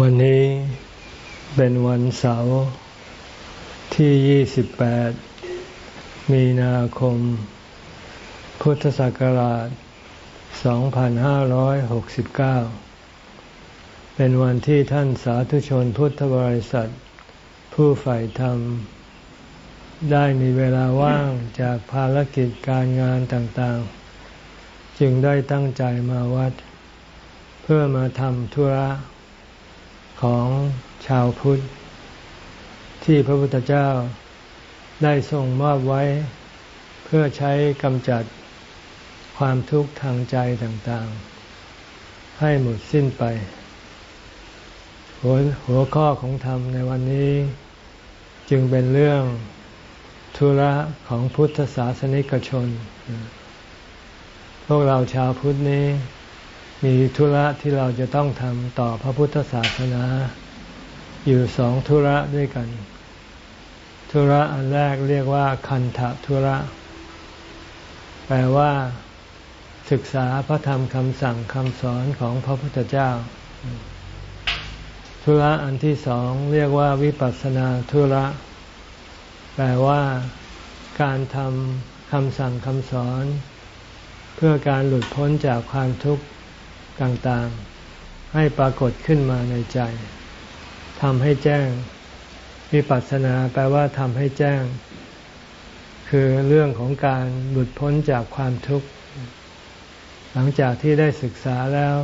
วันนี้เป็นวันเสาร์ที่ 28 มีนาคม พุทธศักราช 2569 เป็นวันที่ท่านสาธุชนพุทธบริษัท ผู้ใฝ่ธรรม ได้มีเวลาว่างจากภารกิจการงานต่างๆ จึงได้ตั้งใจมาวัด เพื่อมาทำธุระ ของชาวพุทธ ที่พระพุทธเจ้าได้ทรงมอบไว้ เพื่อใช้กำจัดความทุกข์ทางใจต่างๆ ให้หมดสิ้นไป หัวหัวข้อของธรรมในวันนี้ จึงเป็นเรื่องธุระของพุทธศาสนิกชน พวกเราชาวพุทธนี้ มีธุระที่เราจะต้องทำต่อพระพุทธศาสนา อยู่สองธุระด้วยกัน ธุระอันแรกเรียกว่า คันธธุระ แปลว่า ศึกษาพระธรรมคำสั่งคำสอนของพระพุทธเจ้า ธุระอันที่สองเรียกว่า วิปัสสนาธุระ แปลว่า การทำคำสั่งคำสอน เพื่อการหลุดพ้นจากความทุกข์ ต่างๆ ให้ปรากฏขึ้นมาในใจทำให้แจ้งวิปัสสนาแปลว่าทำให้แจ้ง คือเรื่องของการหลุดพ้นจากความทุกข์ หลังจากที่ได้ศึกษาแล้ว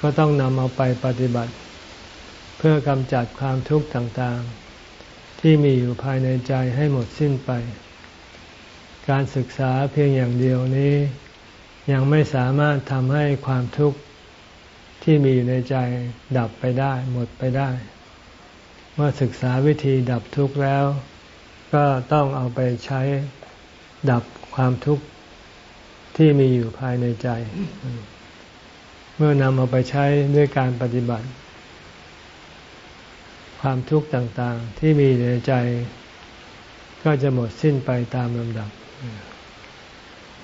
ก็ต้องนำเอาไปปฏิบัติ เพื่อกำจัดความทุกข์ต่างๆ ที่มีอยู่ภายในใจให้หมดสิ้นไป การศึกษาเพียงอย่างเดียวนี้ ยังไม่สามารถทำให้ความทุกข์ที่มีอยู่ในใจดับไปได้ หมดไปได้ เมื่อศึกษาวิธีดับทุกข์แล้ว ก็ต้องเอาไปใช้ดับความทุกข์ที่มีอยู่ภายในใจ เมื่อนำเอาไปใช้ด้วยการปฏิบัติ ความทุกข์ต่างๆที่มีในใจ ก็จะหมดสิ้นไปตามลำดับ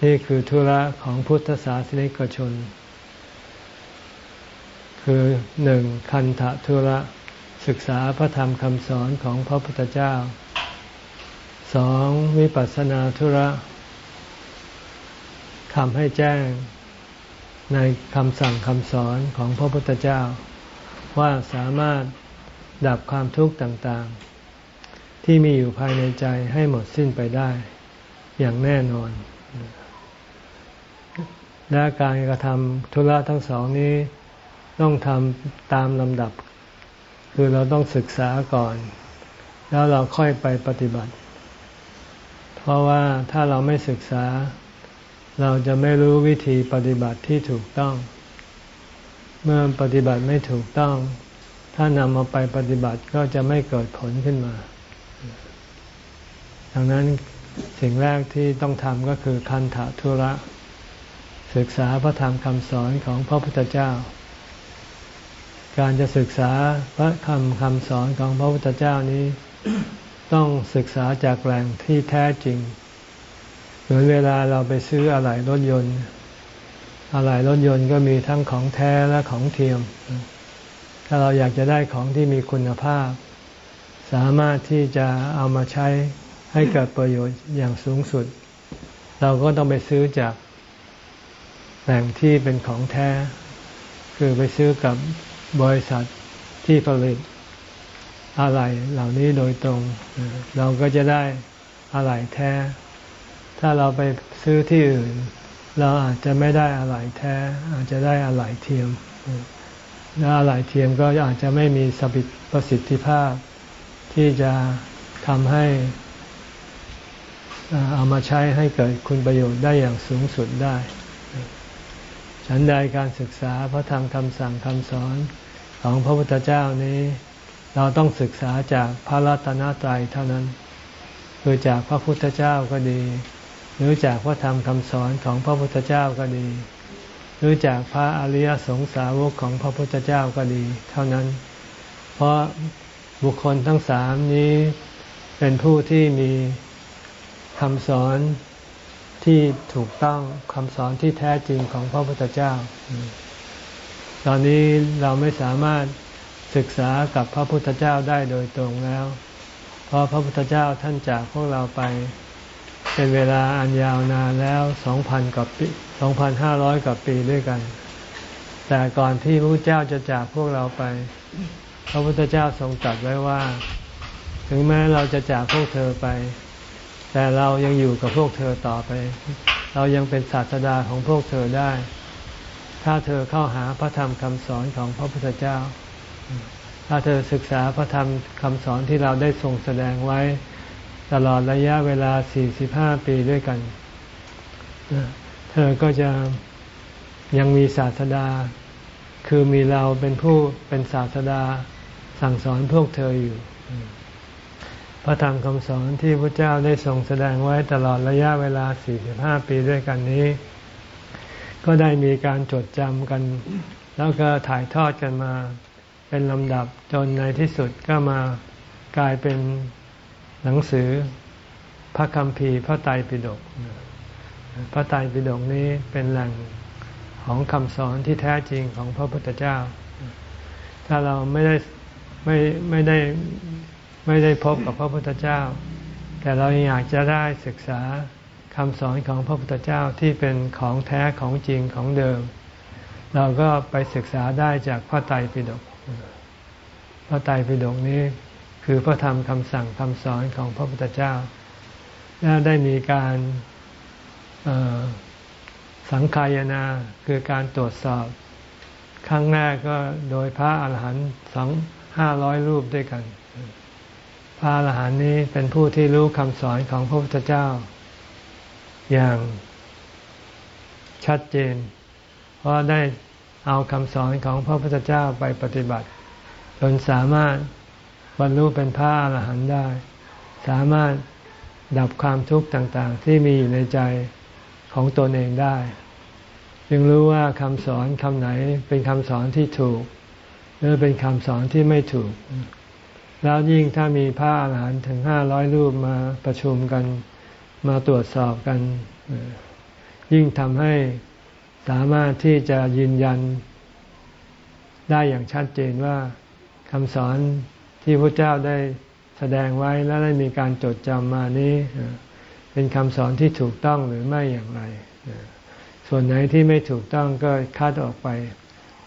นี่คือธุระของพุทธศาสนิกชน คือหนึ่งคันธะธุระ ศึกษาพระธรรมคำสอนของพระพุทธเจ้าสองวิปัสสนาธุระทำให้แจ้งในคำสั่งคำสอนของพระพุทธเจ้า ว่าสามารถดับความทุกข์ต่างๆ ที่มีอยู่ภายในใจให้หมดสิ้นไปได้ อย่างแน่นอน และการกระทำธุระทั้งสองนี้ต้องทำตามลำดับ คือเราต้องศึกษาก่อน แล้วเราค่อยไปปฏิบัติ เพราะว่าถ้าเราไม่ศึกษา เราจะไม่รู้วิธีปฏิบัติที่ถูกต้อง เมื่อปฏิบัติไม่ถูกต้อง ถ้านำมาไปปฏิบัติก็จะไม่เกิดผลขึ้นมา ดังนั้นสิ่งแรกที่ต้องทำก็คือคันธะธุระ ศึกษาพระธรรมคำสอนของพระพุทธเจ้า การจะศึกษาพระคำคำสอนของพระพุทธเจ้านี้ ต้องศึกษาจากแหล่งที่แท้จริง เหมือนเวลาเราไปซื้ออะไหล่รถยนต์ อะไหล่รถยนต์ก็มีทั้งของแท้และของเทียม ถ้าเราอยากจะได้ของที่มีคุณภาพ สามารถที่จะเอามาใช้ให้เกิดประโยชน์อย่างสูงสุด เราก็ต้องไปซื้อจาก แหล่งที่เป็นของแท้ คือไปซื้อกับบริษัทที่ผลิตอะไรเหล่านี้โดยตรง เราก็จะได้อะไรแท้ ถ้าเราไปซื้อที่อื่น เราอาจจะไม่ได้อะไรแท้ อาจจะได้อะไรเทียมและอะไรเทียมก็อาจจะไม่มีสปิประสิทธิภาพ ที่จะทำให้เอามาใช้ให้เกิดคุณประโยชน์ได้อย่างสูงสุดได้ ฉันใดการศึกษาพระธรรมคำสั่งคำสอนของพระพุทธเจ้านี้ เราต้องศึกษาจากพระรัตนตรัยเท่านั้น คือจากพระพุทธเจ้าก็ดี หรือจากพระธรรมคำสอนของพระพุทธเจ้าก็ดี หรือจากพระอริยสงสาวกของพระพุทธเจ้าก็ดี เท่านั้น เพราะบุคคลทั้งสามนี้เป็นผู้ที่มีคำสอน ที่ถูกต้องคำสอนที่แท้จริงของพระพุทธเจ้า ตอนนี้เราไม่สามารถศึกษากับพระพุทธเจ้าได้โดยตรงแล้ว เพราะพระพุทธเจ้าท่านจากพวกเราไปเป็นเวลาอันยาวนานแล้วสองพันกว่าปีสองพันห้าร้อยกว่าปีด้วยกัน แต่ก่อนที่พระพุทธเจ้าจะจากพวกเราไป พระพุทธเจ้าทรงตรัสไว้ว่า ถึงแม้เราจะจากพวกเธอไป แต่เรายังอยู่กับพวกเธอต่อไป เรายังเป็นศาสดาของพวกเธอได้ ถ้าเธอเข้าหาพระธรรมคำสอนของพระพุทธเจ้า ถ้าเธอศึกษาพระธรรมคำสอนที่เราได้ทรงแสดงไว้ ตลอดระยะเวลา 45 ปีด้วยกัน เธอก็จะยังมีศาสดา คือมีเราเป็นผู้เป็นศาสดาสั่งสอนพวกเธออยู่ พระธรรมคำสอนที่พระเจ้าได้ทรงแสดงไว้ตลอดระยะเวลา 45 ปีด้วยกันนี้ ก็ได้มีการจดจำกัน แล้วก็ถ่ายทอดกันมาเป็นลำดับจนในที่สุดก็มากลายเป็นหนังสือพระคัมภีพระไตรปิฎกพระไตรปิฎกนี้เป็นแหล่งของคำสอนที่แท้จริงของพระพุทธเจ้า ถ้าเราไม่ได้ไม่ไม่ได้ ไม่ได้พบกับพระพุทธเจ้า แต่เราอยากจะได้ศึกษาคำสอนของพระพุทธเจ้าที่เป็นของแท้ของจริงของเดิม เราก็ไปศึกษาได้จากพระไตรปิฎกพระไตรปิฎกนี้คือพระธรรมคำสั่งคำสอนของพระพุทธเจ้า และได้มีการสังขายนาคือการตรวจสอบ ครั้งแรกก็โดยพระอาหารหันต์สองห้าร้อยรูปด้วยกัน พระอรหันต์นี้เป็นผู้ที่รู้คำสอนของพระพุทธเจ้า อย่างชัดเจน เพราะได้เอาคำสอนของพระพุทธเจ้าไปปฏิบัติ จนสามารถบรรลุเป็นพระอรหันต์ได้ สามารถดับความทุกข์ต่างๆ ที่มีอยู่ในใจของตนเองได้ จึงรู้ว่าคำสอนคำไหนเป็นคำสอนที่ถูก หรือเป็นคำสอนที่ไม่ถูก แล้วยิ่งถ้ามีพระอาหารหันต์ถึงห้าร้อยรูปมาประชุมกันมาตรวจสอบกัน ยิ่งทำให้สามารถที่จะยืนยันได้อย่างชัดเจนว่าคำสอนที่พระเจ้าได้แสดงไว้และได้มีการจดจำมานี้ เป็นคำสอนที่ถูกต้องหรือไม่อย่างไร ส่วนไหนที่ไม่ถูกต้องก็คัดออกไป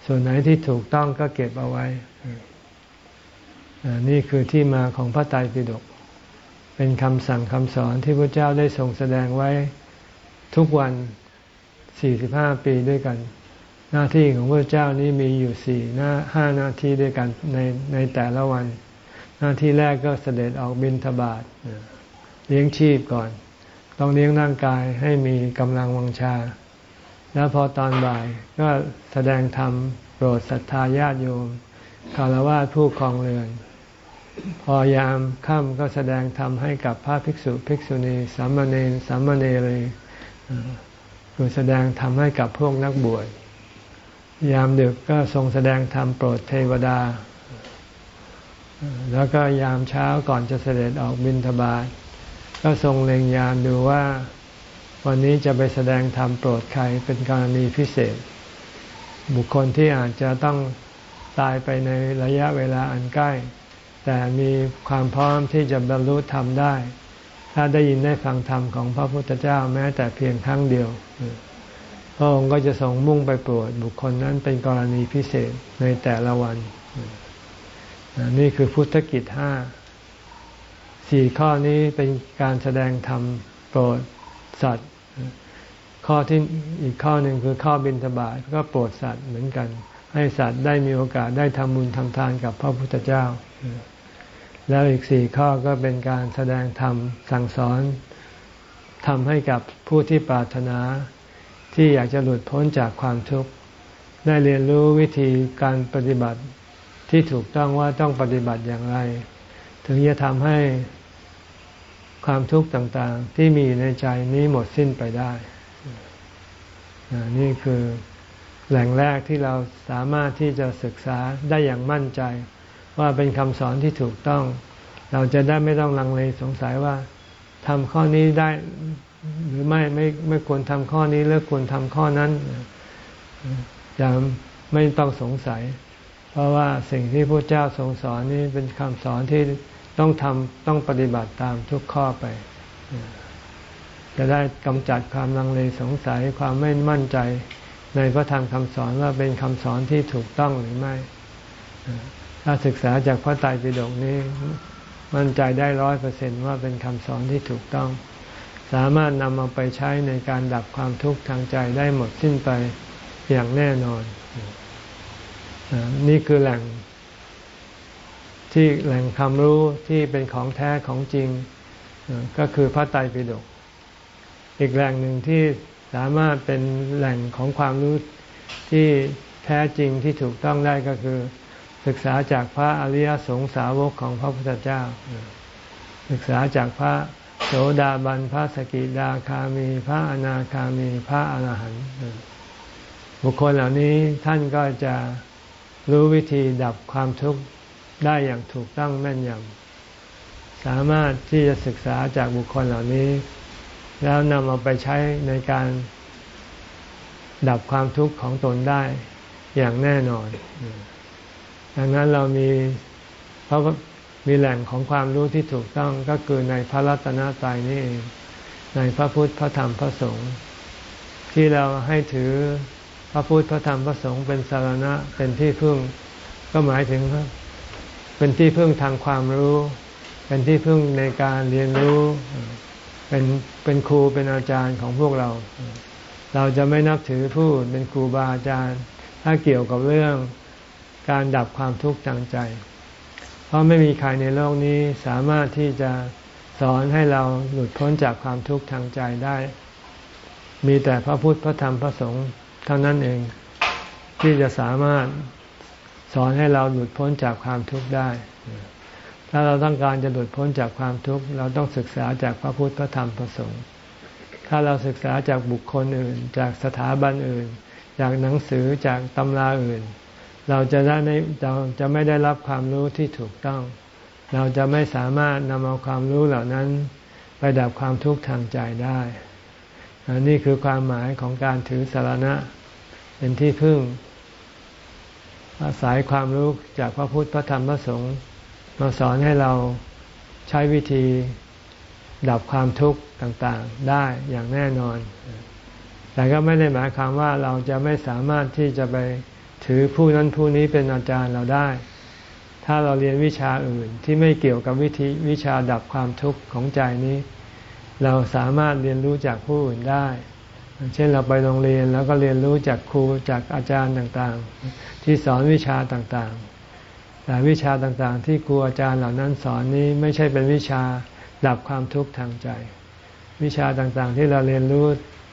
ส่วนไหนที่ถูกต้องก็เก็บเอาไว้ นี่คือที่มาของพระไตรปิฎกเป็นคำสั่งคำสอนที่พระเจ้าได้ทรงแสดงไว้ทุกวัน 45 ปีด้วยกัน หน้าที่ของพระเจ้านี้มีอยู่สี่หน้าห้าหน้าที่ด้วยกันในในแต่ละวัน หน้าที่แรกก็เสด็จออกบินทบาทเลี้ยงชีพก่อน ต้องเลี้ยงร่างกายให้มีกำลังวังชา แล้วพอตอนบ่ายก็แสดงธรรมโปรดศรัทธาญาติโยมคารวะผู้คลองเรือน พอยามค่ำก็แสดงธรรมให้กับพระภิกษุภิกษุณีสามเณรสามเณรีคือแสดงธรรมให้กับพวกนักบวชยามดึกก็ทรงแสดงธรรมโปรดเทวดา แล้วก็ยามเช้าก่อนจะเสด็จออกบินทบาทก็ทรงเล็งยามดูว่าวันนี้จะไปแสดงธรรมโปรดใครเป็นกรณีพิเศษ บุคคลที่อาจจะต้องตายไปในระยะเวลาอันใกล้ แต่มีความพร้อมที่จะบรรลุธรรมได้ ถ้าได้ยินได้ฟังธรรมของพระพุทธเจ้าแม้แต่เพียงครั้งเดียวพระองค์ก็จะทรงมุ่งไปโปรดบุคคลนั้นเป็นกรณีพิเศษในแต่ละวัน นี่คือพุทธกิจห้าสี่ข้อนี้เป็นการแสดงธรรมโปรดสัตว์ ข้อที่อีกข้อหนึ่งคือข้อบิณฑบาตก็โปรดสัตว์เหมือนกัน ให้สัตว์ได้มีโอกาสได้ทำบุญทำทานกับพระพุทธเจ้า แล้วอีกสี่ข้อก็เป็นการแสดงธรรมสั่งสอนทำให้กับผู้ที่ปรารถนา ที่อยากจะหลุดพ้นจากความทุกข์ได้เรียนรู้วิธีการปฏิบัติที่ถูกต้องว่าต้องปฏิบัติอย่างไร ถึงจะทำให้ความทุกข์ต่างๆ ที่มีในใจนี้หมดสิ้นไปได้ นี่คือแหล่งแรกที่เราสามารถที่จะศึกษาได้อย่างมั่นใจ ว่าเป็นคำสอนที่ถูกต้อง เราจะได้ไม่ต้องลังเลสงสัยว่าทำข้อนี้ได้หรือไม่ไม่ไม่ควรทำข้อนี้หรือควรทำข้อนั้นอย่าไม่ต้องสงสัย เพราะว่าสิ่งที่พระเจ้าทรงสอนนี้เป็นคำสอนที่ต้องทำต้องปฏิบัติตามทุกข้อไป จะได้กำจัดความลังเลสงสัยความไม่มั่นใจในพระธรรมคำสอนว่าเป็นคำสอนที่ถูกต้องหรือไม่ ถ้าศึกษาจากพระไตรปิฎกนี้ มั่นใจได้ร้อยเปอร์เซนว่าเป็นคำสอนที่ถูกต้อง สามารถนำมาไปใช้ในการดับความทุกข์ทางใจได้หมดสิ้นไปอย่างแน่นอน นี่คือแหล่ง ที่แหล่งความรู้ที่เป็นของแท้ของจริง ก็คือพระไตรปิฎกอีกแหล่งหนึ่งที่สามารถเป็นแหล่งของความรู้ที่แท้จริงที่ถูกต้องได้ก็คือ ศึกษาจากพระอริยสงสาวกของพระพุทธเจ้า ศึกษาจากพระโสดาบันพระสกิดาคามี พระอนาคามีพระอรหันต์บุคคลเหล่านี้ท่านก็จะรู้วิธีดับความทุกข์ได้อย่างถูกต้องแม่นยำสามารถที่จะศึกษาจากบุคคลเหล่านี้ แล้วนำเอาไปใช้ในการดับความทุกข์ของตนได้อย่างแน่นอน ดังนั้นเรามีเพราะมีแหล่งของความรู้ที่ถูกต้องก็คือในพระรัตนตรัยนี่เองในพระพุทธพระธรรมพระสงฆ์ที่เราให้ถือพระพุทธพระธรรมพระสงฆ์เป็นสารณะเป็นที่พึ่ง ก็หมายถึงเป็นที่พึ่งทางความรู้ เป็นที่พึ่งในการเรียนรู้ เป็นเป็นครูเป็นอาจารย์ของพวกเรา เราจะไม่นับถือผู้เป็นครูบาอาจารย์ ถ้าเกี่ยวกับเรื่อง การดับความทุกข์ทางใจ เพราะไม่มีใครในโลกนี้สามารถที่จะสอนให้เราหลุดพ้นจากความทุกข์ทางใจได้ มีแต่พระพุทธพระธรรมพระสงฆ์เท่านั้นเอง ที่จะสามารถสอนให้เราหลุดพ้นจากความทุกข์ได้ ถ้าเราต้องการจะหลุดพ้นจากความทุกข์เราต้องศึกษาจากพระพุทธพระธรรมพระสงฆ์ ถ้าเราศึกษาจากบุคคลอื่น จากสถาบันอื่น จากหนังสือจากตำราอื่น เราจะได้ไม่เราจะไม่ได้รับความรู้ที่ถูกต้อง เราจะไม่สามารถนำเอาความรู้เหล่านั้น ไปดับความทุกข์ทางใจได้อันนี้คือความหมายของการถือสารณะ เป็นที่พึ่ง อาศัยความรู้จากพระพุทธพระธรรมพระสงฆ์มาสอนให้เราใช้วิธีดับความทุกข์ต่างๆได้อย่างแน่นอน แต่ก็ไม่ได้หมายความว่าเราจะไม่สามารถที่จะไป ถือผู้นั้นผู้นี้เป็นอาจารย์เราได้ ถ้าเราเรียนวิชาอื่นที่ไม่เกี่ยวกับวิธีวิชาดับความทุกข์ของใจนี้ เราสามารถเรียนรู้จากผู้อื่นได้ เช่นเราไปโรงเรียนแล้วก็เรียนรู้จากครูจากอาจารย์ต่างๆ ที่สอนวิชาต่างๆ แต่วิชาต่างๆ ที่ครูอาจารย์เหล่านั้นสอนนี้ไม่ใช่เป็นวิชาดับความทุกข์ทางใจ วิชาต่างๆ ที่เราเรียนรู้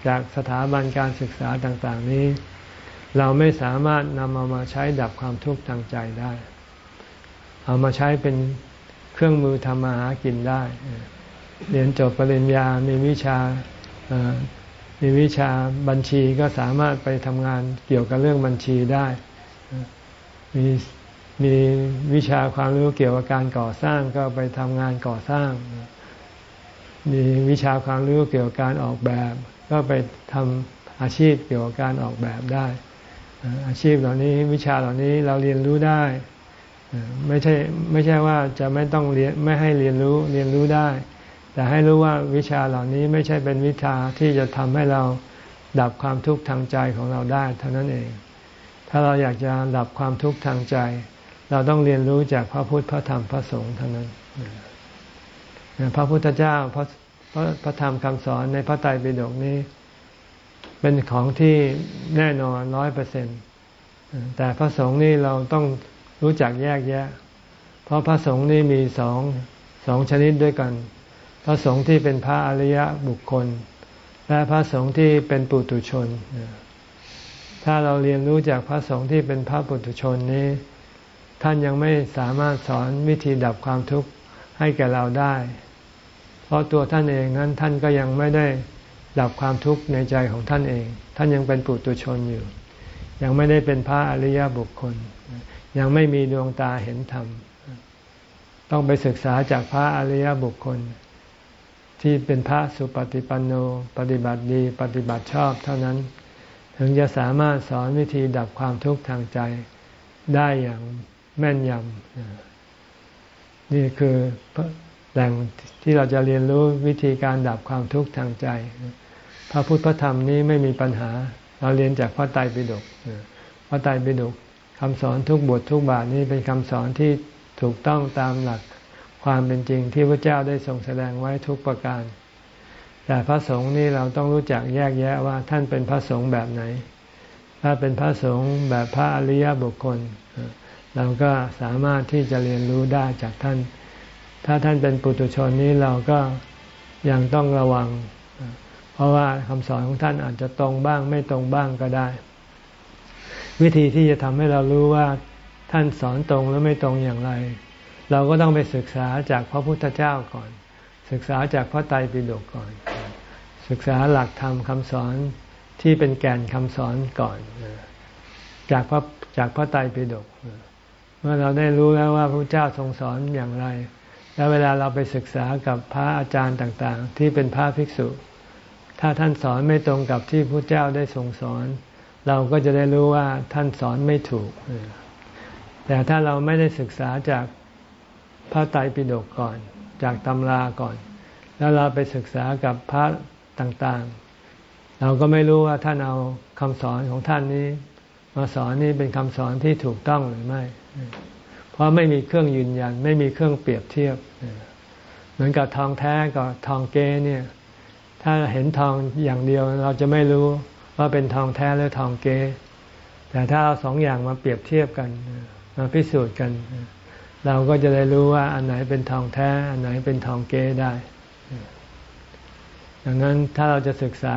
จากสถาบันการศึกษาต่างๆ นี้ เราไม่สามารถนำเอามาใช้ดับความทุกข์ทางใจได้ เอามาใช้เป็นเครื่องมือทำมาหากินได้ เรียนจบปริญญา มีวิชา มีวิชาบัญชีก็สามารถไปทำงานเกี่ยวกับเรื่องบัญชีได้ มีมีวิชาความรู้เกี่ยวกับการก่อสร้างก็ไปทำงานก่อสร้าง มีวิชาความรู้เกี่ยวกับการออกแบบ ก็ไปทำอาชีพเกี่ยวกับการออกแบบได้ อาชีพเหล่านี้วิชาเหล่านี้เราเรียนรู้ได้ไม่ใช่ไม่ใช่ว่าจะไม่ต้องเรียนไม่ให้เรียนรู้เรียนรู้ได้ แต่ให้รู้ว่าวิชาเหล่านี้ไม่ใช่เป็นวิชาที่จะทำให้เราดับความทุกข์ทางใจของเราได้เท่านั้นเอง ถ้าเราอยากจะดับความทุกข์ทางใจ เราต้องเรียนรู้จากพระพุทธพระธรรมพระสงฆ์เท่านั้น พระพุทธเจ้าพระพระธรรมคำสอนในพระไตรปิฎกนี้ เป็นของที่แน่นอนร้อยเปอร์เซ็นต์แต่พระสงฆ์นี่เราต้องรู้จักแยกแยะ เพราะพระสงฆ์นี่มีสองสองชนิดด้วยกัน พระสงฆ์ที่เป็นพระอริยบุคคล และพระสงฆ์ที่เป็นปุถุชน ถ้าเราเรียนรู้จากพระสงฆ์ที่เป็นพระปุถุชนนี้ ท่านยังไม่สามารถสอนวิธีดับความทุกข์ให้แก่เราได้ เพราะตัวท่านเองนั้นท่านก็ยังไม่ได้ ดับความทุกข์ในใจของท่านเอง ท่านยังเป็นปุถุชนอยู่ ยังไม่ได้เป็นพระอริยบุคคล ยังไม่มีดวงตาเห็นธรรม ต้องไปศึกษาจากพระอริยบุคคล ที่เป็นพระสุปฏิปันโน ปฏิบัติดีปฏิบัติชอบเท่านั้น ถึงจะสามารถสอนวิธีดับความทุกข์ทางใจได้อย่างแม่นยำ นี่คือแหล่งที่เราจะเรียนรู้วิธีการดับความทุกข์ทางใจ พระพุทธพระธรรมนี้ไม่มีปัญหา เราเรียนจากพระไตรปิฎกพระไตรปิฎกคำสอนทุกบททุกบาทนี้เป็นคำสอนที่ถูกต้องตามหลักความเป็นจริงที่พระเจ้าได้ทรงแสดงไว้ทุกประการ แต่พระสงฆ์นี่เราต้องรู้จักแยกแยะว่าท่านเป็นพระสงฆ์แบบไหน ถ้าเป็นพระสงฆ์แบบพระอริยบุคคล เราก็สามารถที่จะเรียนรู้ได้จากท่าน ถ้าท่านเป็นปุถุชนนี้เราก็ยังต้องระวัง ราะว่าคำสอนของท่านอาจจะตรงบ้างไม่ตรงบ้างก็ได้ วิธีที่จะทำให้เรารู้ว่าท่านสอนตรงหรือไม่ตรงอย่างไร เราก็ต้องไปศึกษาจากพระพุทธเจ้าก่อน ศึกษาจากพระไตรปิฎกก่อน ศึกษาหลักธรรมคำสอนที่เป็นแก่นคำสอนก่อน จากพระจากพระไตรปิฎกเมื่อเราได้รู้แล้วว่าพระเจ้าทรงสอนอย่างไร แล้วเวลาเราไปศึกษากับพระอาจารย์ต่าง ๆ ที่เป็นพระภิกษุ ถ้าท่านสอนไม่ตรงกับที่พระเจ้าได้ทรงสอน เราก็จะได้รู้ว่าท่านสอนไม่ถูก แต่ถ้าเราไม่ได้ศึกษาจากพระไตรปิฎกก่อน จากตำราก่อน แล้วเราไปศึกษากับพระต่างๆ เราก็ไม่รู้ว่าท่านเอาคำสอนของท่านนี้ มาสอนนี่เป็นคำสอนที่ถูกต้องหรือไม่ เพราะไม่มีเครื่องยืนยัน ไม่มีเครื่องเปรียบเทียบ เหมือนกับทองแท้กับทองเก๊เนี่ย ถ้าเห็นทองอย่างเดียวเราจะไม่รู้ว่าเป็นทองแท้หรือทองเก๊แต่ถ้าเอาสองอย่างมาเปรียบเทียบกันมาพิสูจน์กัน เราก็จะได้รู้ว่าอันไหนเป็นทองแท้ อันไหนเป็นทองเก๊ได้ ดังนั้นถ้าเราจะศึกษา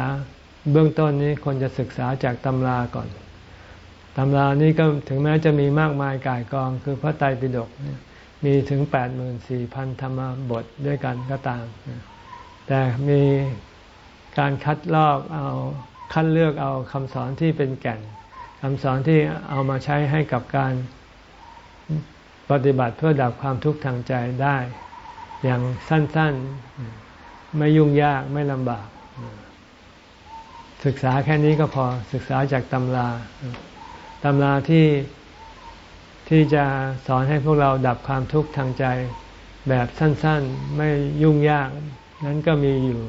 เบื้องต้นนี้คนจะศึกษาจากตำราก่อนตำรานี้ก็ถึงแม้จะมีมากมายกายกอง คือพระไตรปิฎกมีถึงแปดหมื่นสี่พันธรรมบทด้วยกันก็ตาม แต่มี การคัดลอกเอาคัดเลือกเอาคำสอนที่เป็นแก่นคำสอนที่เอามาใช้ให้กับการปฏิบัติเพื่อดับความทุกข์ทางใจได้ อย่างสั้นๆ ไม่ยุ่งยากไม่ลำบาก ศึกษาแค่นี้ก็พอศึกษาจากตำราตำราที่ที่จะสอนให้พวกเราดับความทุกข์ทางใจแบบสั้นๆ ไม่ยุ่งยาก นั้นก็มีอยู่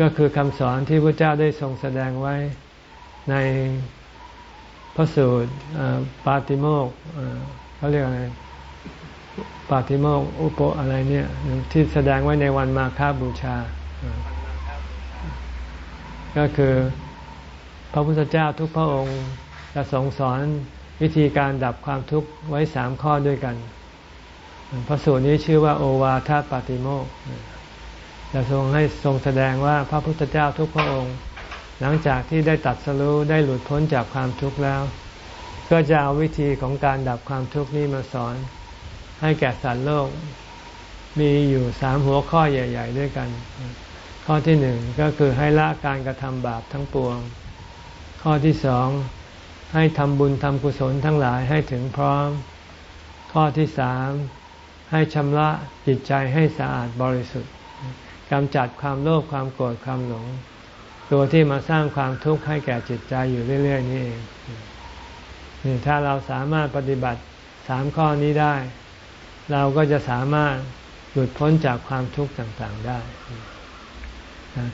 ก็คือคำสอนที่พระเจ้าได้ทรงแสดงไว้ในพระสูตรปาติโมกเขาเรียกอะไรปาติโมกอุปอะไรเนี่ยที่แสดงไว้ในวันมาฆบูชา ก็คือพระพุทธเจ้าทุกพระองค์จะทรงสอนวิธีการดับความทุกข์ไว้สามข้อด้วยกัน พระสูตรนี้ชื่อว่าโอวาทปาติโมก จะทรงให้ทรงแสดงว่าพระพุทธเจ้าทุกพระองค์ หลังจากที่ได้ตัดสรู้ได้หลุดพ้นจากความทุกข์แล้ว ก็จะเอาวิธีของการดับความทุกข์นี้มาสอน ให้แก่สัตว์โลก มีอยู่สามหัวข้อใหญ่ ๆ ด้วยกัน ข้อที่หนึ่งก็คือให้ละการกระทำบาปทั้งปวง ข้อที่สองให้ทำบุญทำกุศลทั้งหลายให้ถึงพร้อม ข้อที่สามให้ชำระจิตใจให้สะอาดบริสุทธิ์ กำจัดความโลภความโกรธความหลง ตัวที่มาสร้างความทุกข์ให้แก่จิตใจอยู่เรื่อย ๆ นี่เองนี่ถ้าเราสามารถปฏิบัติสามข้อนี้ได้ เราก็จะสามารถหลุดพ้นจากความทุกข์ต่างๆได้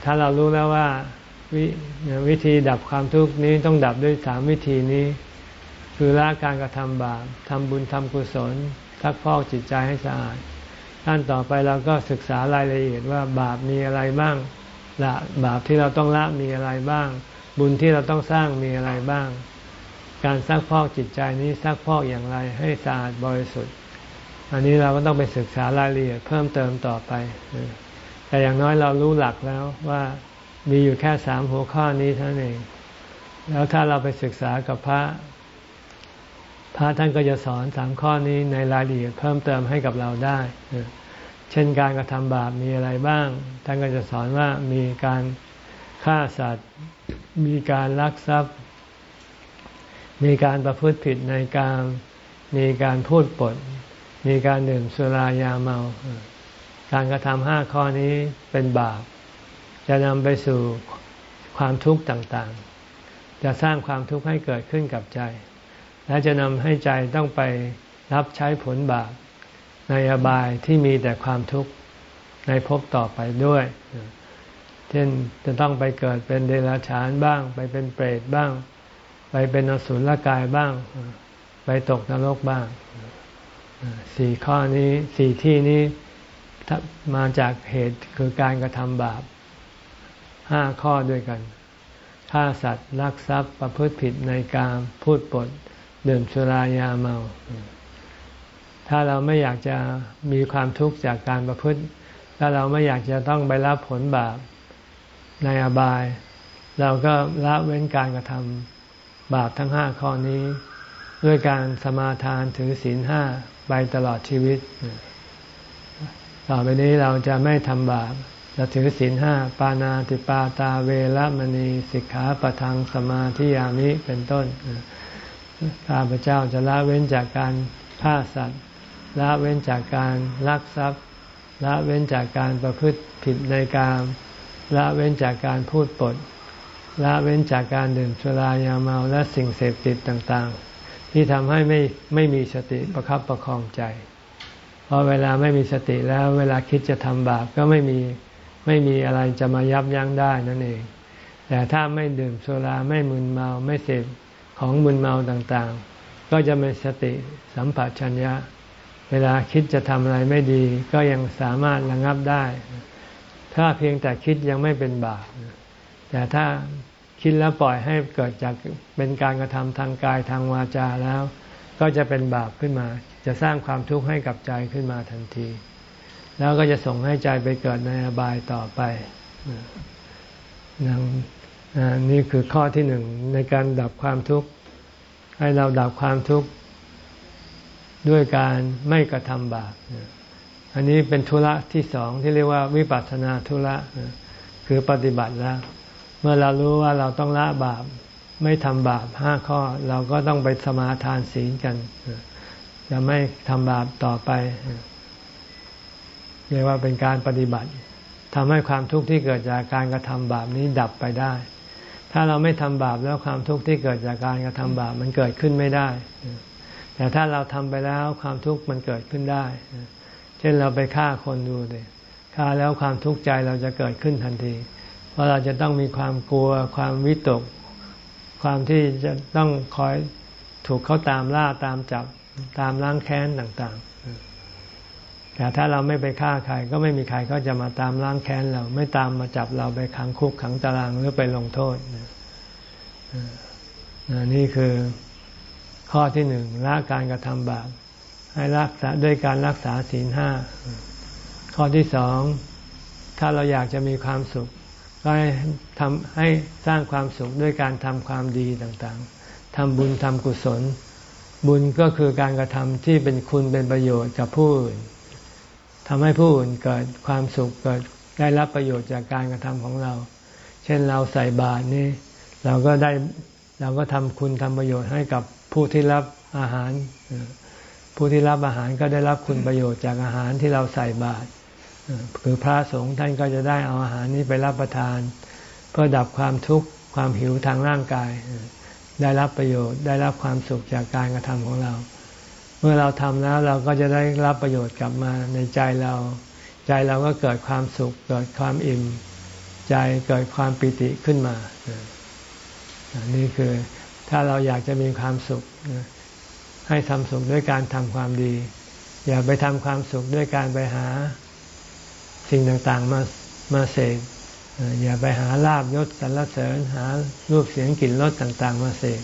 ถ้าเรารู้แล้วว่าววิธีดับความทุกข์นี้ต้องดับด้วยสามวิธีนี้ คือละการกระทำบาปทำบุญทำกุศลทักพอกจิตใจให้สะอาด ท่านต่อไปเราก็ศึกษารายละเอียดว่าบาปมีอะไรบ้างละบาปที่เราต้องละมีอะไรบ้าง บุญที่เราต้องสร้างมีอะไรบ้าง การซักพอกจิตใจนี้ซักพอกอย่างไรให้สะอาดบริสุทธิ์ อันนี้เราก็ต้องไปศึกษารายละเอียดเพิ่มเติมต่อไป แต่อย่างน้อยเรารู้หลักแล้วว่ามีอยู่แค่สามหัวข้อนี้เท่านั้นเอง แล้วถ้าเราไปศึกษากับพระ พระท่านก็จะสอนสามข้อนี้ในรายละเอียดเพิ่มเติมให้กับเราได้ เช่นการกระทำบาปมีอะไรบ้าง ท่านก็จะสอนว่ามีการฆ่าสัตว์ มีการลักทรัพย์ มีการประพฤติผิดในการมีการพูดปด มีการดื่มสุรายาเมา การกระทำห้าข้อนี้เป็นบาป จะนำไปสู่ความทุกข์ต่างๆ จะสร้างความทุกข์ให้เกิดขึ้นกับใจ และจะนำให้ใจต้องไปรับใช้ผลบาปในอบายที่มีแต่ความทุกข์ในภพต่อไปด้วย เช่นจะต้องไปเกิดเป็นเดรัจฉานบ้าง ไปเป็นเปรตบ้าง ไปเป็นอสุรกายบ้าง ไปตกนรกบ้าง สี่ข้อนี้สี่ที่นี้มาจากเหตุคือการกระทำบาปห้าข้อด้วยกันฆ่าสัตว์ลักทรัพย์ประพฤติผิดในการพูดปด ดื่มสุรายาเมา ถ้าเราไม่อยากจะมีความทุกข์จากการประพฤติ ถ้าเราไม่อยากจะต้องไปรับผลบาปในอบาย เราก็ละเว้นการกระทำบาปทั้งห้าข้อนี้ ด้วยการสมาทานถือศีลห้าไปตลอดชีวิต ต่อไปนี้เราจะไม่ทำบาปจะถือศีลห้าปานาติปาตาเวรมณีสิกขาปะทังสมาธิยามิเป็นต้น ข้าพเจ้าจะละเว้นจากการฆ่าสัตว์ ละเว้นจากการลักทรัพย์ ละเว้นจากการประพฤติผิดในการละเว้นจากการพูดปด ละเว้นจากการดื่มสุรายาเมาและสิ่งเสพติดต่างๆ ที่ทำให้ไม่ไม่มีสติประคับประคองใจพอเวลาไม่มีสติแล้วเวลาคิดจะทำบาปก็ไม่มีไม่มีอะไรจะมายับยั้งได้นั่นเอง แต่ถ้าไม่ดื่มสุราไม่มึนเมาไม่เสพ ของมึนเมาต่างๆ ก็จะมีสติสัมปชัญญะ เวลาคิดจะทำอะไรไม่ดี ก็ยังสามารถระงับได้ ถ้าเพียงแต่คิดยังไม่เป็นบาปแต่ถ้าคิดแล้วปล่อยให้เกิดจากเป็นการกระทำทางกายทางวาจาแล้ว ก็จะเป็นบาปขึ้นมา จะสร้างความทุกข์ให้กับใจขึ้นมาทันที แล้วก็จะส่งให้ใจไปเกิดในอบายต่อไปน นี่คือข้อที่หนึ่งในการดับความทุกข์ ให้เราดับความทุกข์ ด้วยการไม่กระทำบาปอันนี้เป็นธุระที่สองที่เรียกว่าวิปัสสนาธุระคือปฏิบัติแล้ว เมื่อเรารู้ว่าเราต้องละบาปไม่ทำบาปห้าข้อ เราก็ต้องไปสมาทานศีลกัน จะไม่ทำบาปต่อไปเรียกว่าเป็นการปฏิบัติทำให้ความทุกข์ที่เกิดจากการกระทำบาปนี้ดับไปได้ ถ้าเราไม่ทำบาปแล้วความทุกข์ที่เกิดจากการกระทำบาปมันเกิดขึ้นไม่ได้ แต่ถ้าเราทำไปแล้วความทุกข์มันเกิดขึ้นได้ เช่นเราไปฆ่าคนดูเลยฆ่าแล้วความทุกข์ใจเราจะเกิดขึ้นทันที เพราะเราจะต้องมีความกลัว ความวิตก ความที่จะต้องคอยถูกเขาตามล่าตามจับตามล้างแค้นต่างๆ แต่ถ้าเราไม่ไปฆ่าใคร ก็ไม่มีใครก็จะมาตามล้างแค้นเรา ไม่ตามมาจับเราไปขังคุกขังตารางหรือไปลงโทษนี่คือข้อที่หนึ่งละการกระทำบาปให้รักษาด้วยการรักษาศีลห้าข้อที่สองถ้าเราอยากจะมีความสุข ก็ให้ทำให้สร้างความสุขด้วยการทำความดีต่างๆทำบุญทำกุศล บุญก็คือการกระทำที่เป็นคุณเป็นประโยชน์กับผู้อื่น ทำให้ผู้อื่นเกิดความสุขเกิดได้รับประโยชน์จากการกระทำของเรา เช่นเราใส่บาตรนี่เราก็ได้เราก็ทำคุณทำประโยชน์ให้กับผู้ที่รับอาหาร ผู้ที่รับอาหารก็ได้รับคุณประโยชน์จากอาหารที่เราใส่บาตรคือพระสงฆ์ท่านก็จะได้เอาอาหารนี้ไปรับประทาน เพื่อดับความทุกข์ความหิวทางร่างกาย ได้รับประโยชน์ได้รับความสุขจากการกระทำของเรา เมื่อเราทำแล้วเราก็จะได้รับประโยชน์กลับมาในใจเรา ใจเราก็เกิดความสุข เกิดความอิ่ม ใจเกิดความปิติขึ้นมา นี่คือถ้าเราอยากจะมีความสุข ให้ทำสุขด้วยการทำความดี อย่าไปทำความสุขด้วยการไปหาสิ่งต่างๆมามาเสกอย่าไปหาลาบยศสรรเสริญหารูปเสียงกลิ่นรสต่าง ๆ มาเสก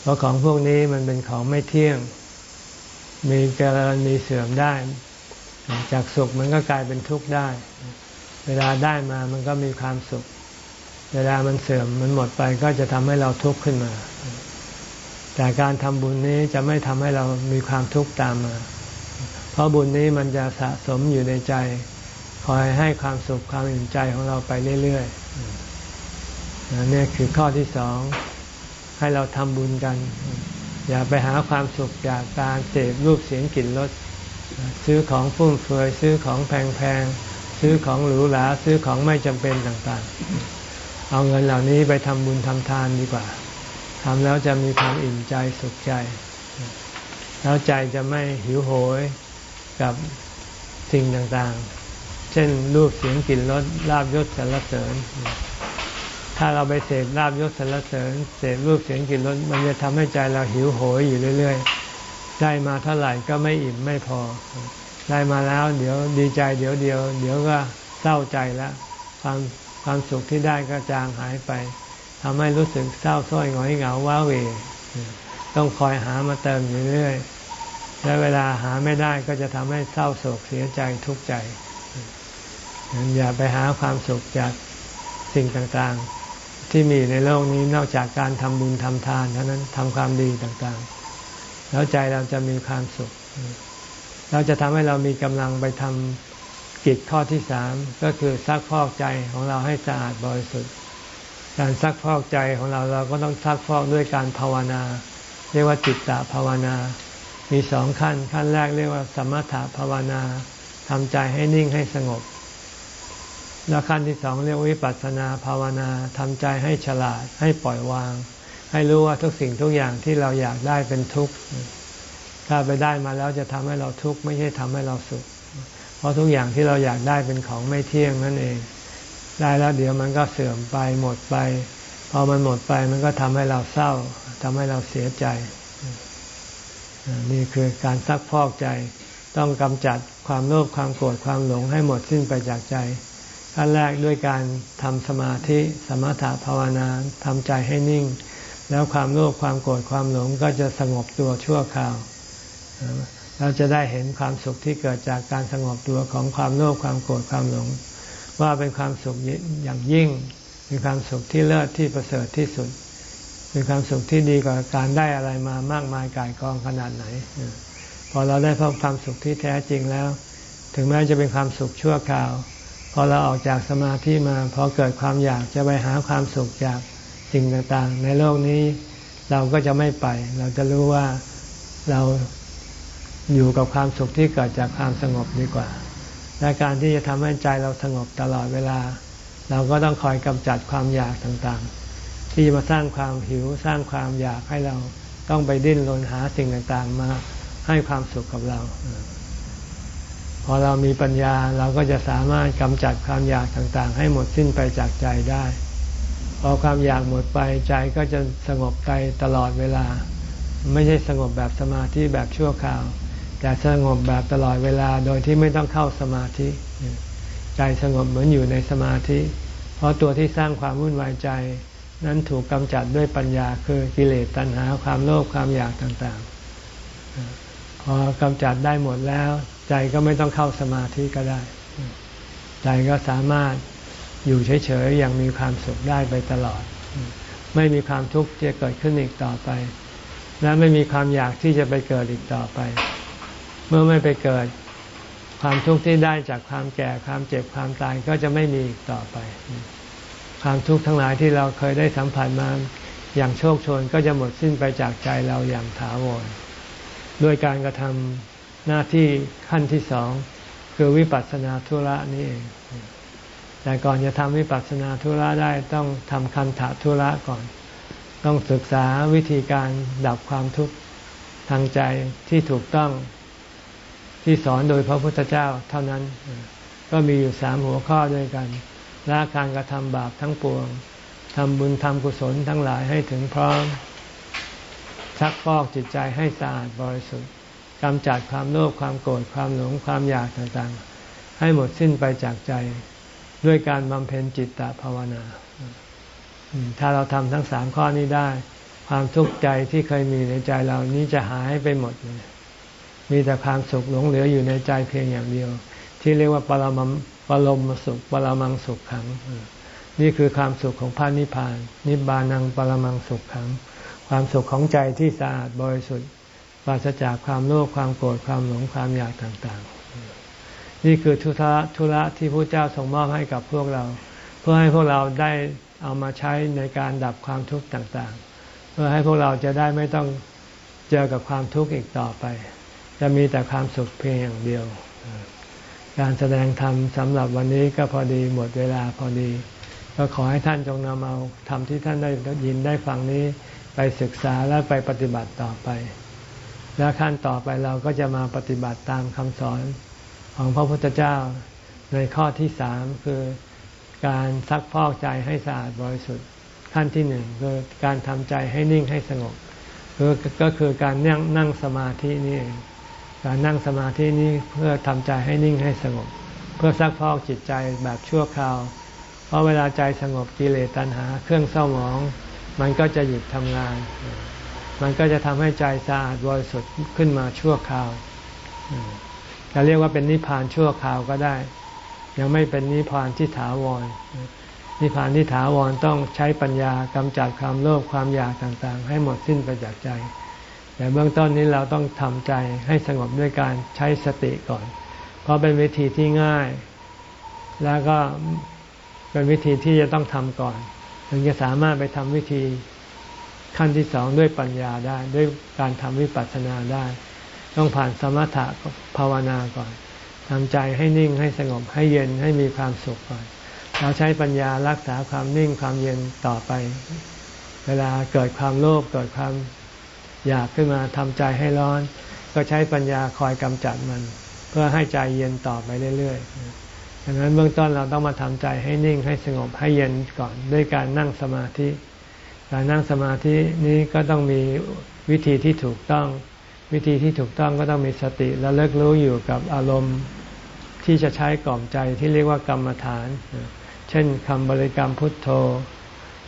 เพราะของพวกนี้มันเป็นของไม่เที่ยง มีเจริญมีเสื่อมได้ จากสุขมันก็กลายเป็นทุกข์ได้ เวลาได้มามันก็มีความสุข เวลามันเสื่อมมันหมดไปก็จะทำให้เราทุกข์ขึ้นมา แต่การทำบุญนี้จะไม่ทำให้เรามีความทุกข์ตามมา เพราะบุญนี้มันจะสะสมอยู่ในใจ คอยให้ความสุขความอิ่มใจของเราไปเรื่อยๆนี่คือข้อที่สองให้เราทำบุญกัน อย่าไปหาความสุขจากการเสพรูปเสียงกลิ่นรสซื้อของฟุ่มเฟือยซื้อของแพงๆซื้อของหรูหราซื้อของไม่จำเป็นต่างๆ เอาเงินเหล่านี้ไปทำบุญทำทานดีกว่าใทำแล้วจะมีความอิ่มใจสุขใจ แล้วใจจะไม่หิวโหยกับสิ่งต่างๆ เช่นรูปเสียงกลิ่นรสลาบยศสรรเสริญ ถ้าเราไปเสพลาบยศสรรเสริญเสพรูปเสียงกลิ่นรสมันจะทำให้ใจเราหิวโหยอยู่เรื่อย ๆ ได้มาเท่าไหร่ก็ไม่อิ่มไม่พอ ได้มาแล้ว เดี๋ยวดีใจเดี๋ยวเดียว เดี๋ยวก็เศร้าใจแล้วความความสุขที่ได้ก็จางหายไปทำให้รู้สึกเศร้าส้อยหงอยเหงาว้าเหวต้องคอยหามาเติมอยู่เรื่อยและเวลาหาไม่ได้ก็จะทำให้เศร้าโศกเสียใจทุกข์ใจอย่าไปหาความสุขจากสิ่งต่างๆ ที่มีในโลกนี้นอกจากการทำบุญทำทานเท่านั้นทำความดีต่างๆ แล้วใจเราจะมีความสุข เราจะทำให้เรามีกำลังไปทำกิจข้อที่สามก็คือซักพอกใจของเราให้สะอาดบริสุทธิ์ การซักพอกใจของเราเราก็ต้องซักพอกด้วยการภาวนา เรียกว่าจิตตภาวนา มีสองขั้นขั้นแรกเรียกว่าสมถภาวนาทำใจให้นิ่งให้สงบ แล้วขั้นที่สองเรียกวิปัสสนาภาวนาทำใจให้ฉลาดให้ปล่อยวาง ให้รู้ว่าทุกสิ่งทุกอย่างที่เราอยากได้เป็นทุกข์ถ้าไปได้มาแล้วจะทำให้เราทุกข์ไม่ใช่ทำให้เราสุข เพราะทุกอย่างที่เราอยากได้เป็นของไม่เที่ยงนั่นเอง ได้แล้วเดี๋ยวมันก็เสื่อมไปหมดไปพอมันหมดไปมันก็ทำให้เราเศร้าทำให้เราเสียใจ นี่คือการซักพอกใจ ต้องกำจัดความโลภความโกรธความหลงให้หมดสิ้นไปจากใจ ขั้นแรกด้วยการทำสมาธิสมถะภาวนาทำใจให้นิ่ง แล้วความโลภความโกรธความหลงก็จะสงบตัวชั่วคราว เราจะได้เห็นความสุขที่เกิดจากการสงบตัวของความโลภความโกรธความหลง ว่าเป็นความสุขอย่างยิ่งเป็นความสุขที่เลิศที่ประเสริฐที่สุดเป็นความสุขที่ดีกว่าการได้อะไรมามากมายกายกองขนาดไหน พอเราได้พบความสุขที่แท้จริงแล้ว ถึงแม้จะเป็นความสุขชั่วคราว พอเราออกจากสมาธิมาพอเกิดความอยากจะไปหาความสุขจากสิ่งต่างๆ ในโลกนี้เราก็จะไม่ไป เราจะรู้ว่าเราอยู่กับความสุขที่เกิดจากความสงบดีกว่า และการที่จะทำให้ใจเราสงบตลอดเวลา เราก็ต้องคอยกำจัดความอยากต่างๆ ที่มาสร้างความหิวสร้างความอยากให้เราต้องไปดิ้นรนหาสิ่งต่างๆมาให้ความสุขกับเรา พอเรามีปัญญาเราก็จะสามารถกำจัดความอยากต่างๆ ให้หมดสิ้นไปจากใจได้ พอความอยากหมดไปใจก็จะสงบใจตลอดเวลา ไม่ใช่สงบแบบสมาธิแบบชั่วคราว แต่สงบแบบตลอดเวลาโดยที่ไม่ต้องเข้าสมาธิ ใจสงบเหมือนอยู่ในสมาธิ เพราะตัวที่สร้างความวุ่นวายใจ นั้นถูกกำจัดด้วยปัญญาคือกิเลสตัณหาความโลภความอยากต่างๆ พอกำจัดได้หมดแล้ว ใจก็ไม่ต้องเข้าสมาธิก็ได้ ใจก็สามารถอยู่เฉยๆอย่างมีความสุขได้ไปตลอด ไม่มีความทุกข์จะเกิดขึ้นอีกต่อไป และไม่มีความอยากที่จะไปเกิดอีกต่อไป เมื่อไม่ไปเกิด ความทุกข์ที่ได้จากความแก่ความเจ็บความตายก็จะไม่มีอีกต่อไป ความทุกข์ทั้งหลายที่เราเคยได้สัมผัสมาอย่างโชคชนก็จะหมดสิ้นไปจากใจเราอย่างถาวรด้วยการกระทำ หน้าที่ขั้นที่สองคือวิปัสสนาธุระนี่เอง แต่ก่อนจะทำวิปัสสนาธุระได้ต้องทำคันถาธุระก่อน ต้องศึกษาวิธีการดับความทุกข์ทางใจที่ถูกต้องที่สอนโดยพระพุทธเจ้าเท่านั้น ก็มีอยู่สามหัวข้อด้วยกันละการกระทำบาปทั้งปวงทำบุญทำกุศลทั้งหลายให้ถึงพร้อมชักฟอกจิตใจให้สะอาดบริสุทธิ์ กำจัดความโลภความโกรธความหลงความอยากต่างๆ ให้หมดสิ้นไปจากใจด้วยการบำเพ็ญจิตตภาวนา ถ้าเราทำทั้งสามข้อนี้ได้ ความทุกข์ใจที่เคยมีในใจเรานี้จะหายไปหมด มีแต่ความสุขหลงเหลืออยู่ในใจเพียงอย่างเดียว ที่เรียกว่าปรมัมปรมสุข ปรมังสุขขัง นี่คือความสุขของพระนิพพาน นิบานังปรมังสุขขัง ความสุขของใจที่สะอาดบริสุทธิ์ ปราศจากความโลภความโกรธความหลงความอยากต่างๆ นี่คือทุระทุระที่พระเจ้าทรงมอบให้กับพวกเรา เพื่อให้พวกเราได้เอามาใช้ในการดับความทุกข์ต่างๆ เพื่อให้พวกเราจะได้ไม่ต้องเจอกับความทุกข์อีกต่อไป จะมีแต่ความสุขเพียงอย่างเดียว การแสดงธรรมสำหรับวันนี้ก็พอดีหมดเวลาพอดี ก็ขอให้ท่านจงนำเอาธรรมที่ท่านได้ยินได้ฟังนี้ไปศึกษาแล้วไปปฏิบัติต่อไป แล้วขั้นต่อไปเราก็จะมาปฏิบัติตามคำสอนของพระพุทธเจ้าในข้อที่สามคือการซักพอกใจให้สะอาดบริสุทธิ์ขั้นที่หนึ่งคือการทำใจให้นิ่งให้สงบคือก็คือการนั่งนั่งสมาธินี่การนั่งสมาธินี้เพื่อทำใจให้นิ่งให้สงบ เพื่อซักพอกจิตใจแบบชั่วคราว เพราะเวลาใจสงบกิเลสตัณหา เครื่องเศร้าหมอง มันก็จะหยุดทำงาน มันก็จะทำให้ใจสะอาดบริสุทธิ์ขึ้นมาชั่วคราวจะเรียกว่าเป็นนิพพานชั่วคราวก็ได้ ยังไม่เป็นนิพพานที่ถาวร นิพพานที่ถาวรต้องใช้ปัญญากำจัดความโลภความอยากต่างๆ ให้หมดสิ้นไปจากใจ แต่เบื้องต้นนี้เราต้องทำใจให้สงบด้วยการใช้สติก่อน เพราะเป็นวิธีที่ง่าย แล้วก็เป็นวิธีที่จะต้องทำก่อน ถึงจะสามารถไปทำวิธี ขั้นที่สองด้วยปัญญาได้ด้วยการทำวิปัสสนาได้ ต้องผ่านสมถะภาวนาก่อนทำใจให้นิ่งให้สงบให้เย็นให้มีความสุขก่อน เราใช้ปัญญารักษาความนิ่งความเย็นต่อไป เวลาเกิดความโลภเกิดความอยากขึ้นมาทำใจให้ร้อน ก็ใช้ปัญญาคอยกำจัดมัน เพื่อให้ใจเย็นต่อไปเรื่อยๆดังนั้นเบื้องต้นเราต้องมาทำใจให้นิ่งให้สงบให้เย็นก่อนด้วยการนั่งสมาธิ การนั่งสมาธินี้ก็ต้องมีวิธีที่ถูกต้อง วิธีที่ถูกต้องก็ต้องมีสติและเลิกรู้อยู่กับอารมณ์ที่จะใช้กล่อมใจที่เรียกว่ากรรมฐาน เช่นคำบริกรรมพุทโธ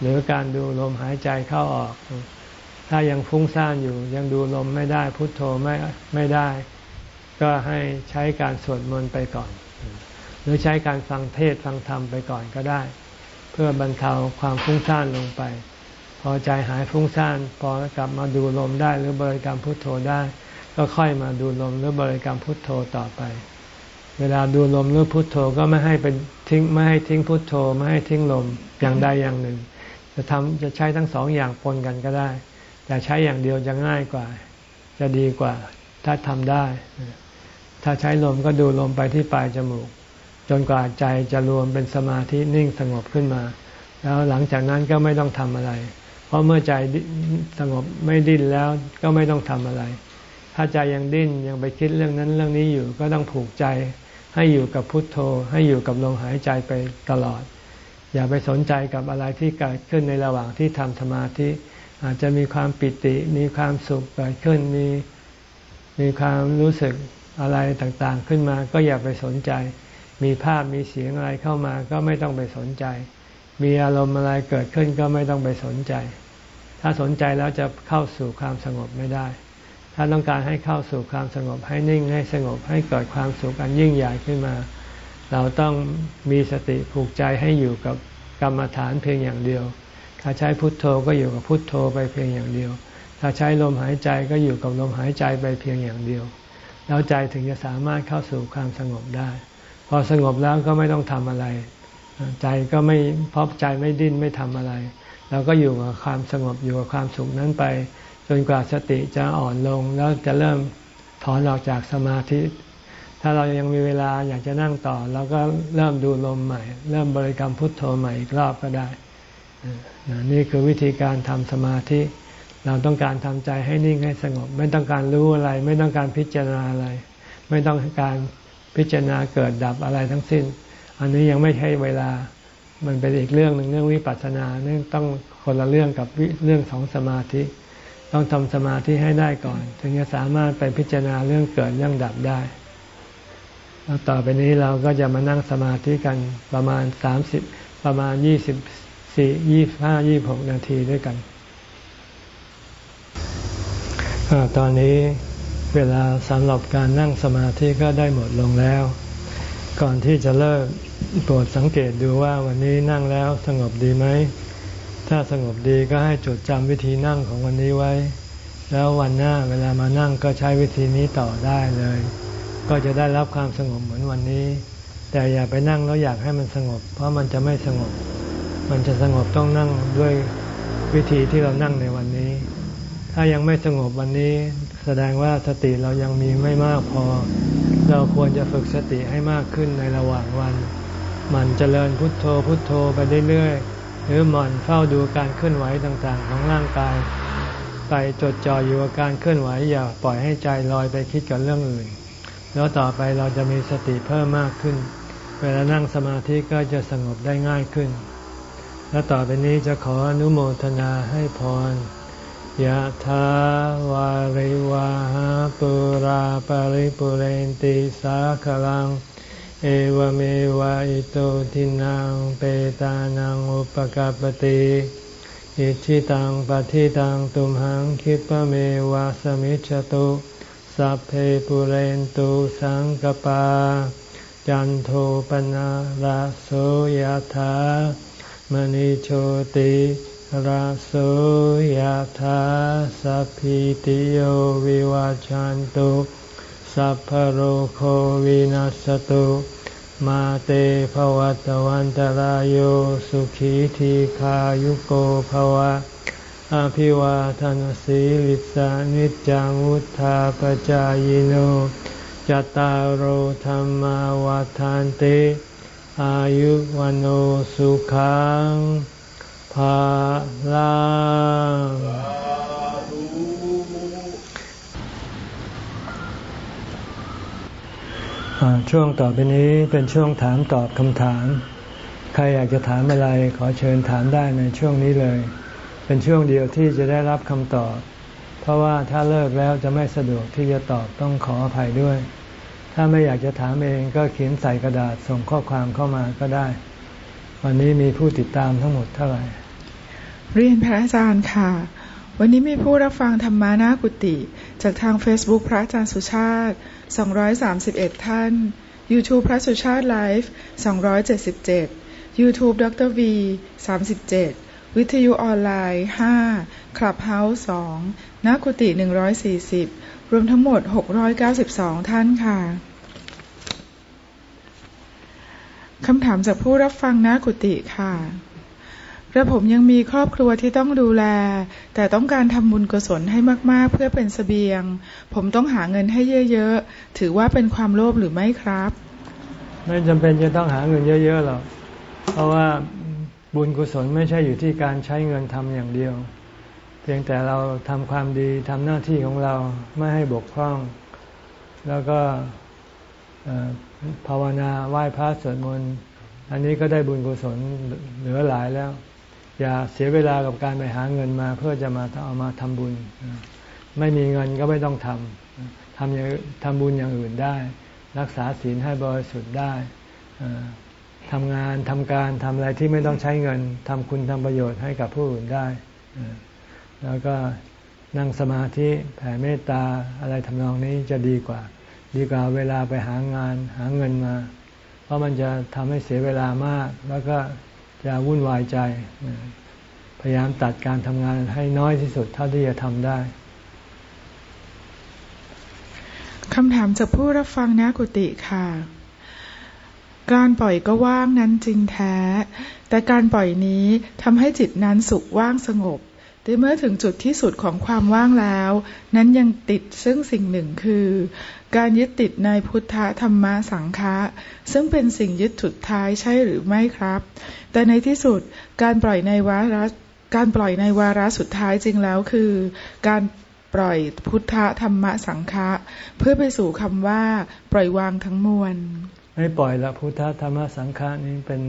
หรือการดูลมหายใจเข้าออก ถ้ายังฟุ้งซ่านอยู่ยังดูลมไม่ได้พุทโธไม่ไม่ได้ ก็ให้ใช้การสวดมนต์ไปก่อน หรือใช้การฟังเทศฟังธรรมไปก่อนก็ได้ เพื่อบรรเทาความฟุ้งซ่านลงไป พอใจหายฟุ้งซ่านพอกลับมาดูลมได้หรือบริกรรมพุทโธได้ ก็ค่อยมาดูลมหรือบริกรรมพุทโธต่อไป เวลาดูลมหรือพุทโธก็ไม่ให้เป็นทิ้งไม่ให้ทิ้งพุทโธไม่ให้ทิ้งลมอย่างใดอย่างหนึ่ง จะทำจะใช้ทั้งสองอย่างปนกันก็ได้ แต่ใช้อย่างเดียวจะง่ายกว่า จะดีกว่า ถ้าทำได้ ถ้าใช้ลมก็ดูลมไปที่ปลายจมูก จนกว่าใจจะรวมเป็นสมาธินิ่งสงบขึ้นมา แล้วหลังจากนั้นก็ไม่ต้องทำอะไร เพราะเมื่อใจสงบไม่ดิ้นแล้วก็ไม่ต้องทำอะไร ถ้าใจยังดิ้นยังไปคิดเรื่องนั้นเรื่องนี้อยู่ก็ต้องผูกใจให้อยู่กับพุทโธ ให้อยู่กับลมหายใจไปตลอด อย่าไปสนใจกับอะไรที่เกิดขึ้นในระหว่างที่ทำสมาธิอาจจะมีความปิติ มีความสุขเกิดขึ้นมีมีความรู้สึกอะไรต่างๆ ขึ้นมา ก็อย่าไปสนใจ มีภาพมีเสียงอะไรเข้ามาก็ไม่ต้องไปสนใจ มีอารมณ์อะไรเกิดขึ้นก็ไม่ต้องไปสนใจ ถ้าสนใจแล้วจะเข้าสู่ความสงบไม่ได้ ถ้าต้องการให้เข้าสู่ความสงบให้นิ่งให้สงบให้เกิดความสุขอันยิ่งใหญ่ขึ้นมา เราต้องมีสติผูกใจให้อยู่กับกรรมฐานเพียงอย่างเดียว ถ้าใช้พุทโธก็อยู่กับพุทโธไปเพียงอย่างเดียว ถ้าใช้ลมหายใจก็อยู่กับลมหายใจไปเพียงอย่างเดียว แล้วใจถึงจะสามารถเข้าสู่ความสงบได้ พอสงบแล้วก็ไม่ต้องทำอะไร ใจก็ไม่พบใจไม่ดิ้นไม่ทำอะไร เราก็อยู่กับความสงบอยู่กับความสุขนั้นไป จนกว่าสติจะอ่อนลงแล้วจะเริ่มถอนออกจากสมาธิ ถ้าเรายังมีเวลาอยากจะนั่งต่อเราก็เริ่มดูลมใหม่ เริ่มบริกรรมพุทโธใหม่อีกรอบก็ได้นี่คือวิธีการทำสมาธิ เราต้องการทำใจให้นิ่งให้สงบ ไม่ต้องการรู้อะไร ไม่ต้องการพิจารณาอะไร ไม่ต้องการพิจารณาเกิดดับอะไรทั้งสิ้น อันนี้ยังไม่ใช่เวลา มันเป็นอีกเรื่องหนึ่งเรื่องวิปัสสนาเรื่องต้องคนละเรื่องกับเรื่องของสมาธิ ต้องทำสมาธิให้ได้ก่อน ถึงจะสามารถไปพิจารณาเรื่องเกิดเรื่องดับได้แล้วต่อไปนี้เราก็จะมานั่งสมาธิกันประมาณสามสิบประมาณยี่สิบสี่ยี่ห้ายี่หกนาทีด้วยกันตอนนี้เวลาสำหรับการนั่งสมาธิก็ได้หมดลงแล้ว ก่อนที่จะเลิก โปรดสังเกตดูว่าวันนี้นั่งแล้วสงบดีไหม ถ้าสงบดีก็ให้จดจำวิธีนั่งของวันนี้ไว้ แล้ววันหน้าเวลามานั่งก็ใช้วิธีนี้ต่อได้เลย ก็จะได้รับความสงบเหมือนวันนี้ แต่อย่าไปนั่งแล้วอยากให้มันสงบ เพราะมันจะไม่สงบ มันจะสงบต้องนั่งด้วยวิธีที่เรานั่งในวันนี้ ถ้ายังไม่สงบวันนี้ แสดงว่าสติเรายังมีไม่มากพอ เราควรจะฝึกสติให้มากขึ้นในระหว่างวัน มันจเจริญพุทโธพุทโธไปเรื่อยๆหรือหมั่นเฝ้าดูการเคลื่อนไหวต่างๆ ของร่างกาย ไปจดจ่ออยู่กับการเคลื่อนไหวอย่าปล่อยให้ใจลอยไปคิดกับเรื่องอื่น แล้วต่อไปเราจะมีสติเพิ่มมากขึ้น เวลานั่งสมาธิก็จะสงบได้ง่ายขึ้น แล้วต่อไปนี้จะขออนุโมทนาให้พรยะถาวาริวาหาปุราปาริปุเรนติสาคลัง เอวเมวะอิโตทินังเปตานังอุปกัปติอิชิตังปฏิตังตุมหังคิปะเมวะสมิจฉตุสัพเพปุเรนตุสังกปา จันโทปนะระโสยธามณิโชติราโสยธาสัพพิติโยวิวาจันตุ สัพพโรโควินัสตุมาเตภวัตวันตารโยสุขีทีขายุโกภวะ อภิวาทานสีลิสานิจังวุธาปจายโนจตารโหธรรมวาทานติ อายุวันโอสุขังภาลัง ช่วงต่อไปนี้เป็นช่วงถามตอบคำถาม ใครอยากจะถามอะไรขอเชิญถามได้ในช่วงนี้เลย เป็นช่วงเดียวที่จะได้รับคำตอบ เพราะว่าถ้าเลิกแล้วจะไม่สะดวกที่จะตอบต้องขออภัยด้วย ถ้าไม่อยากจะถามเองก็เขียนใส่กระดาษส่งข้อความเข้ามาก็ได้ วันนี้มีผู้ติดตามทั้งหมดเท่าไหร่ เรียนพระอาจารย์ค่ะ วันนี้มีผู้รับฟังธรรมานากุติ จากทาง Facebook พระอาจารย์สุชาติ 231 ท่าน YouTube พระสุชาติไลฟ์277 YouTube ดร V 37 วิทยุออนไลน์ 5 Clubhouse 2นักกุฏิ140 รวมทั้งหมด 692 ท่านค่ะคำถามจากผู้รับฟังนักกุฏิค่ะ กระผมยังมีครอบครัวที่ต้องดูแล แต่ต้องการทำบุญกุศลให้มาก ๆ เพื่อเป็นสเสบียง ผมต้องหาเงินให้เยอะ ๆ ถือว่าเป็นความโลภหรือไม่ครับ ไม่จำเป็นจะต้องหาเงินเยอะ ๆ หรอก เพราะว่าบุญกุศลไม่ใช่อยู่ที่การใช้เงินทำอย่างเดียว เพียงแต่เราทำความดีทำหน้าที่ของเราไม่ให้บกพร่อง แล้วก็ภาวนาไหว้พระสวดมนต์อันนี้ก็ได้บุญกุศลเหลือหลายแล้ว อย่าเสียเวลากับการไปหาเงินมา เพื่อจะมาเอามาทำบุญ ไม่มีเงินก็ไม่ต้องทำทำอย่างทำบุญอย่างอื่นได้ รักษาศีลให้บริสุทธิ์ได้ทำงานทำการทำอะไรที่ไม่ต้องใช้เงินทำคุณทำประโยชน์ให้กับผู้อื่นได้ แล้วก็นั่งสมาธิแผ่เมตตาอะไรทำนองนี้จะดีกว่า ดีกว่าเวลาไปหางานหาเงินมา เพราะมันจะทำให้เสียเวลามาก แล้วก็ จะวุ่นวายใจ พยายามตัดการทำงานให้น้อยที่สุดเท่าที่จะทำได้คำถามจากผู้รับฟังนะกุติค่ะ การปล่อยก็ว่างนั้นจริงแท้ แต่การปล่อยนี้ทำให้จิตนั้นสุขว่างสงบ แต่เมื่อถึงจุดที่สุดของความว่างแล้ว นั้นยังติดซึ่งสิ่งหนึ่งคือ การยึดติดในพุทธธรรมสังฆะซึ่งเป็นสิ่งยึดสุดท้ายใช่หรือไม่ครับ แต่ในที่สุดการปล่อยในวาระการปล่อยในวาระสุดท้ายจริงแล้วคือ การปล่อยพุทธธรรมสังฆะเพื่อไปสู่คำว่า ปล่อยวางทั้งมวลไม่ปล่อยละพุทธธรรมสังฆะนี้เป็น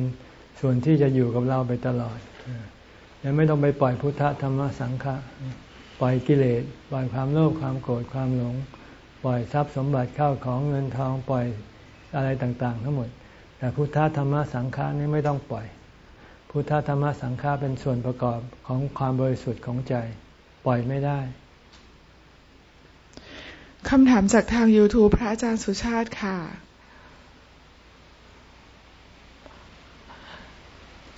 ส่วนที่จะอยู่กับเราไปตลอด ยังไม่ต้องไปปล่อยพุทธธรรมสังฆะปล่อยกิเลสปล่อยความโลภความโกรธความหลง ปล่อยทรัพย์สมบัติเข้าของเงินทองปล่อยอะไรต่างๆ ทั้งหมด แต่พุทธธรรมสังฆะนี้ไม่ต้องปล่อย พุทธธรรมสังฆาเป็นส่วนประกอบของความบริสุทธิ์ของใจ ปล่อยไม่ได้คำถามจากทาง YouTube พระอาจารย์สุชาติค่ะ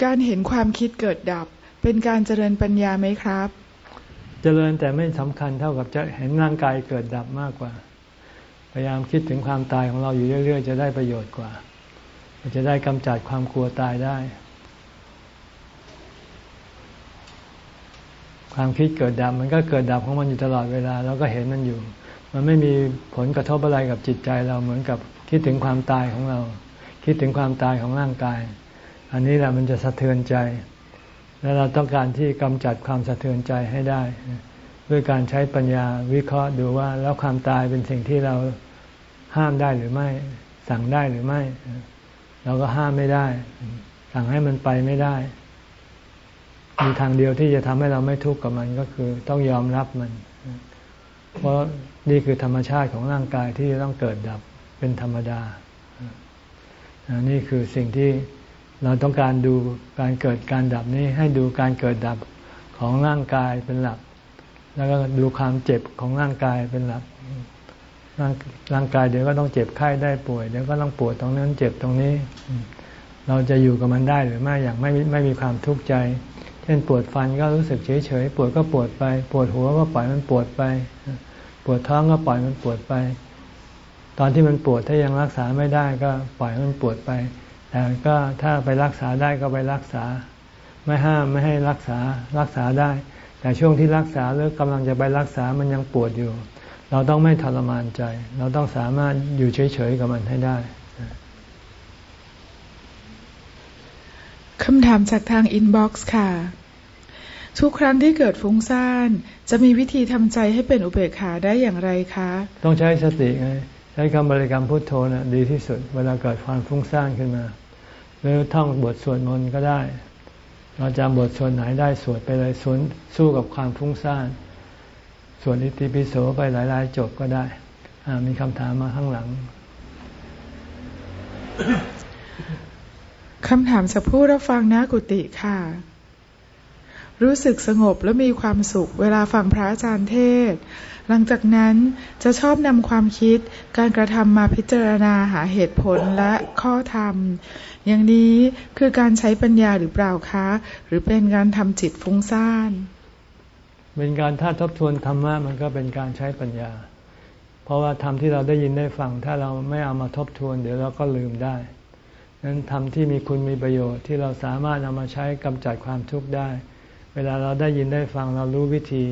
การเห็นความคิดเกิดดับ เป็นการเจริญปัญญาไหมครับ เจริญแต่ไม่สำคัญเท่ากับจะเห็นร่างกายเกิดดับมากกว่า พยายามคิดถึงความตายของเราอยู่เรื่อย ๆ จะได้ประโยชน์กว่า จะได้กำจัดความกลัวตายได้ ความคิดเกิดดับมันก็เกิดดับของมันอยู่ตลอดเวลาเราก็เห็นมันอยู่ มันไม่มีผลกระทบอะไรกับจิตใจเราเหมือนกับคิดถึงความตายของเรา คิดถึงความตายของร่างกาย อันนี้แหละมันจะสะเทือนใจ แล้วเราต้องการที่กำจัดความสะเทือนใจให้ได้ ด้วยการใช้ปัญญาวิเคราะห์ดูว่า แล้วความตายเป็นสิ่งที่เราห้ามได้หรือไม่ สั่งได้หรือไม่ เราก็ห้ามไม่ได้ สั่งให้มันไปไม่ได้ มีทางเดียวที่จะทำให้เราไม่ทุกข์กับมันก็คือ ต้องยอมรับมัน เพราะนี่คือธรรมชาติของร่างกายที่จะต้องเกิดดับเป็นธรรมดา นี่คือสิ่งที่ เราต้องการดูการเกิดการดับนี้ให้ดูการเกิดดับของร่างกายเป็นหลัก แล้วก็ดูความเจ็บของร่างกายเป็นหลัก ร่างกายเดี๋ยวก็ต้องเจ็บไข้ได้ป่วย เดี๋ยวก็ต้องปวดตรงนั้นเจ็บตรงนี้ เราจะอยู่กับมันได้หรือไม่อย่างไม่ไม่มีความทุกข์ใจ เช่นปวดฟันก็รู้สึกเฉยเฉยปวดก็ปวดไป ปวดหัวก็ปล่อยมันปวดไป ปวดท้องก็ปล่อยมันปวดไป ตอนที่มันปวดถ้ายังรักษาไม่ได้ก็ปล่อยมันปวดไป แต่ก็ถ้าไปรักษาได้ก็ไปรักษา ไม่ห้ามไม่ให้รักษารักษาได้ แต่ช่วงที่รักษาหรือกำลังจะไปรักษามันยังปวดอยู่ เราต้องไม่ทรมานใจ เราต้องสามารถอยู่เฉยๆกับมันให้ได้คำถามจากทางอินบ็อกซ์ค่ะ ทุกครั้งที่เกิดฟุ้งซ่านจะมีวิธีทำใจให้เป็นอุเบกขาได้อย่างไรคะ ต้องใช้สติไง ใช้คำบริกรรมพุทโธนะ่ะดีที่สุด เวลาเกิดความฟุ้งซ่านขึ้นมา หรือท่องบทสวดมนต์ก็ได้ เราจำบทสวดไหนได้สวดไปเลยสวนสู้กับความฟุ้งซ่านสวดอิติปิโสไปหลาย ๆ จบก็ได้มีคำถามมาข้างหลังคำถามจากผู้รับฟังนะกุติค่ะ รู้สึกสงบและมีความสุขเวลาฟังพระอาจารย์เทศ หลังจากนั้นจะชอบนำความคิดการกระทำมาพิจารณาหาเหตุผลและข้อธรรม อย่างนี้คือการใช้ปัญญาหรือเปล่าคะ หรือเป็นการทำจิตฟุ้งซ่านเป็นการถ้าทบทวนธรรมะมันก็เป็นการใช้ปัญญา เพราะว่าธรรมที่เราได้ยินได้ฟัง ถ้าเราไม่เอามาทบทวน เดี๋ยวเราก็ลืมได้นั้นธรรมที่มีคุณมีประโยชน์ที่เราสามารถนามาใช้กำจัดความทุกข์ได้ เวลาเราได้ยินได้ฟังเรารู้วิธี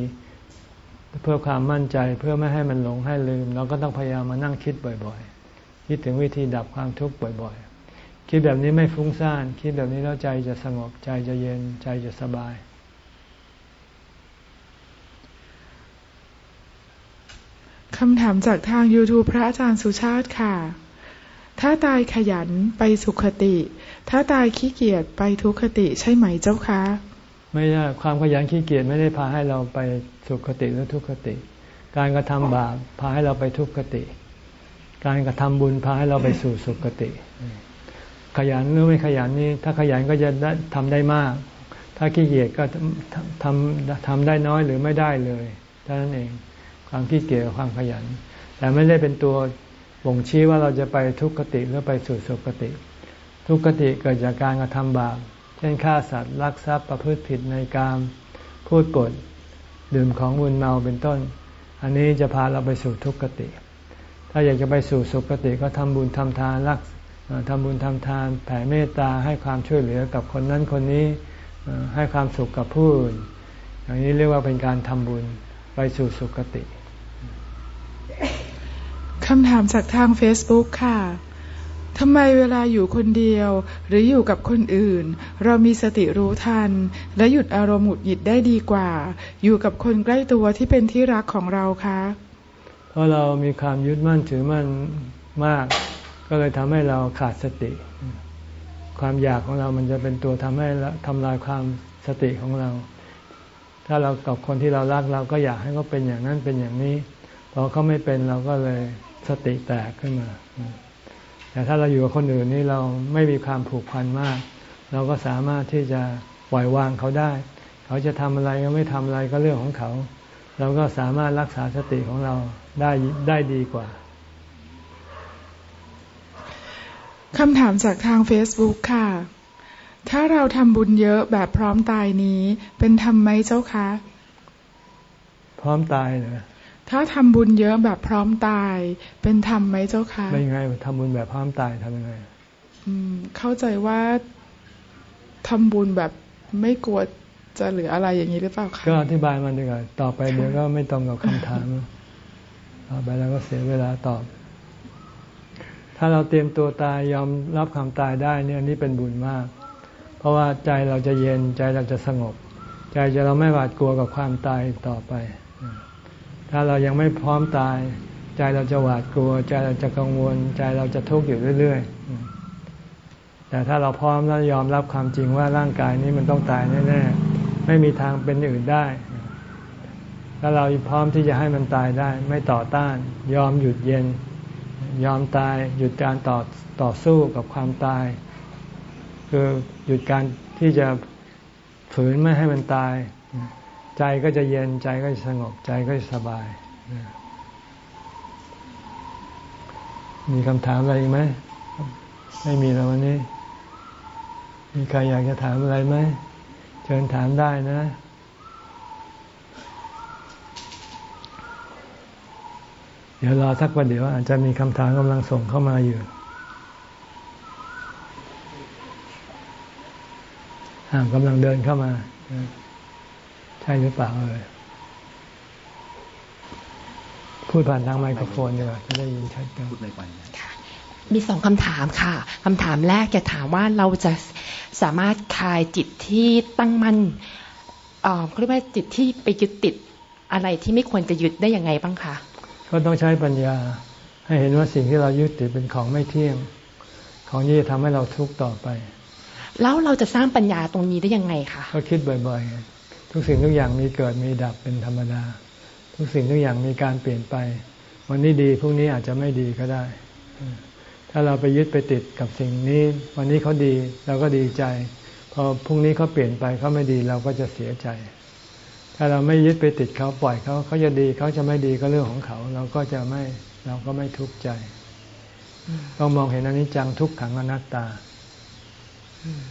เพื่อความมั่นใจเพื่อไม่ให้มันหลงให้ลืม เราก็ต้องพยายามมานั่งคิดบ่อยๆ คิดถึงวิธีดับความทุกข์บ่อยๆ คิดแบบนี้ไม่ฟุ้งซ่าน คิดแบบนี้แล้วใจจะสงบใจจะเย็นใจจะสบาย คำถามจากทาง YouTube พระอาจารย์สุชาติค่ะถ้าตายขยันไปสุขติ ถ้าตายขี้เกียจไปทุกขติใช่ไหมเจ้าคะ ไม่ใช่ความขยันขี้เกียจไม่ได้พาให้เราไปสุขคติหรือทุกขติ การกระทำบาปพาให้เราไปทุกขติ การกระทำบุญพาให้เราไปสู่สุขติ ขยันหรือไม่ขยันนี่ถ้าขยันก็จะทำได้มาก ถ้าขี้เกียจก็ทำทำได้น้อยหรือไม่ได้เลยเท่านั้นเองความขี้เกียจกับความขยัน แต่ไม่ได้เป็นตัวบ่งชี้ว่าเราจะไปทุกขติหรือไปสู่สุขติ ทุกขติเกิดจากการกระทำบาป เช่นฆ่าสัตว์ลักทรัพย์ประพฤติผิดในการพูดปดดื่มของมึนเมาเป็นต้น อันนี้จะพาเราไปสู่ทุกขติ ถ้าอยากจะไปสู่สุขติก็ทำบุญทำทานรักทำบุญทำทานแผ่เมตตาให้ความช่วยเหลือกับคนนั้นคนนี้ให้ความสุขกับผู้อื่นอย่างนี้เรียกว่าเป็นการทำบุญไปสู่สุคติคำถามจากทาง Facebook ค่ะ ทำไมเวลาอยู่คนเดียว หรืออยู่กับคนอื่น เรามีสติรู้ทัน และหยุดอารมณ์หงุดหงิดได้ดีกว่า อยู่กับคนใกล้ตัวที่เป็นที่รักของเราคะเพราะเรามีความยึดมั่นถือมั่นมาก ก็เลยทำให้เราขาดสติ ความอยากของเรามันจะเป็นตัวทำให้ทำลายความสติของเรา ถ้าเรากับคนที่เรารักเราก็อยากให้เขาเป็นอย่างนั้นเป็นอย่างนี้พอเขาไม่เป็นเราก็เลยสติแตกขึ้นมา แต่ถ้าเราอยู่กับคนอื่นนี่เราไม่มีความผูกพันมาก เราก็สามารถที่จะปล่อยวางเขาได้ เขาจะทำอะไรก็ไม่ทำอะไรก็เรื่องของเขา เราก็สามารถรักษาสติของเราได้ได้ดีกว่าคำถามจากทาง Facebook ค่ะ ถ้าเราทำบุญเยอะแบบพร้อมตายนี้ เป็นธรรมไหมเจ้าคะ พร้อมตายเหรอ ถ้าทำบุญเยอะแบบพร้อมตาย เป็นธรรมไหมเจ้าคะไม่ไงทำบุญแบบพร้อมตายทำยังไงอืมเข้าใจว่าทำบุญแบบไม่กลัวจะเหลืออะไรอย่างนี้หรือเปล่าคะก็อธิบายมันดีกว่าต่อไปเดี๋ยวก็ไม่ตรงกับคำถามต่อไปแล้วก็เสียเวลาตอบ ถ้าเราเตรียมตัวตายยอมรับความตายได้เนี่ยนี่เป็นบุญมาก เพราะว่าใจเราจะเย็นใจเราจะสงบ ใจจะเราไม่หวาดกลัวกับความตายต่อไป ถ้าเรายังไม่พร้อมตาย ใจเราจะหวาดกลัว ใจเราจะกังวล ใจเราจะทุกข์อยู่เรื่อย ๆ แต่ถ้าเราพร้อมแล้วยอมรับความจริงว่าร่างกายนี้มันต้องตายแน่ๆไม่มีทางเป็นอื่นได้ถ้าเราพร้อมที่จะให้มันตายได้ ไม่ต่อต้าน ยอมหยุดเย็น ยอมตาย หยุดการต่อต่อสู้กับความตาย คือหยุดการที่จะฝืนไม่ให้มันตาย ใจก็จะเย็นใจก็จะสงบใจก็จะสบาย มีคำถามอะไรอีกไหม ไม่มีแล้ววันนี้ มีใครอยากจะถามอะไรไหม เชิญถามได้นะเดี๋ยวรอสักวันเดี๋ยวอาจจะมีคำถามกำลังส่งเข้ามาอยู่ห่ากำลังเดินเข้ามา ใช่หรือเปล่าเลยพูดผ่านทางไมโครโฟนดีกว่าจะได้ยินชัดกันพูดในวันมีสองคำถามค่ะคำถามแรกจะถามว่าเราจะสามารถคลายจิตที่ตั้งมั่นเขาเรียกว่าจิตที่ไปยึดติดอะไรที่ไม่ควรจะยึดได้ยังไงบ้างคะก็ต้องใช้ปัญญา ให้เห็นว่าสิ่งที่เรายึดติดเป็นของไม่เที่ยง ของนี้จะทำให้เราทุกข์ต่อไป แล้วเราจะสร้างปัญญาตรงนี้ได้ยังไงคะก็คิดบ่อยๆ ทุกสิ่งทุกอย่างมีเกิดมีดับเป็นธรรมดา ทุกสิ่งทุกอย่างมีการเปลี่ยนไป วันนี้ดีพรุ่งนี้อาจจะไม่ดีก็ได้ ถ้าเราไปยึดไปติดกับสิ่งนี้ วันนี้เขาดีเราก็ดีใจ พอพรุ่งนี้เขาเปลี่ยนไปเขาไม่ดีเราก็จะเสียใจ ถ้าเราไม่ยึดไปติดเขาปล่อยเขาเขาจะดีเขาจะไม่ดีก็เรื่องของเขา เราก็จะไม่เราก็ไม่ทุกข์ใจต้องมองเห็นอนิจจังทุกขังอนัตตา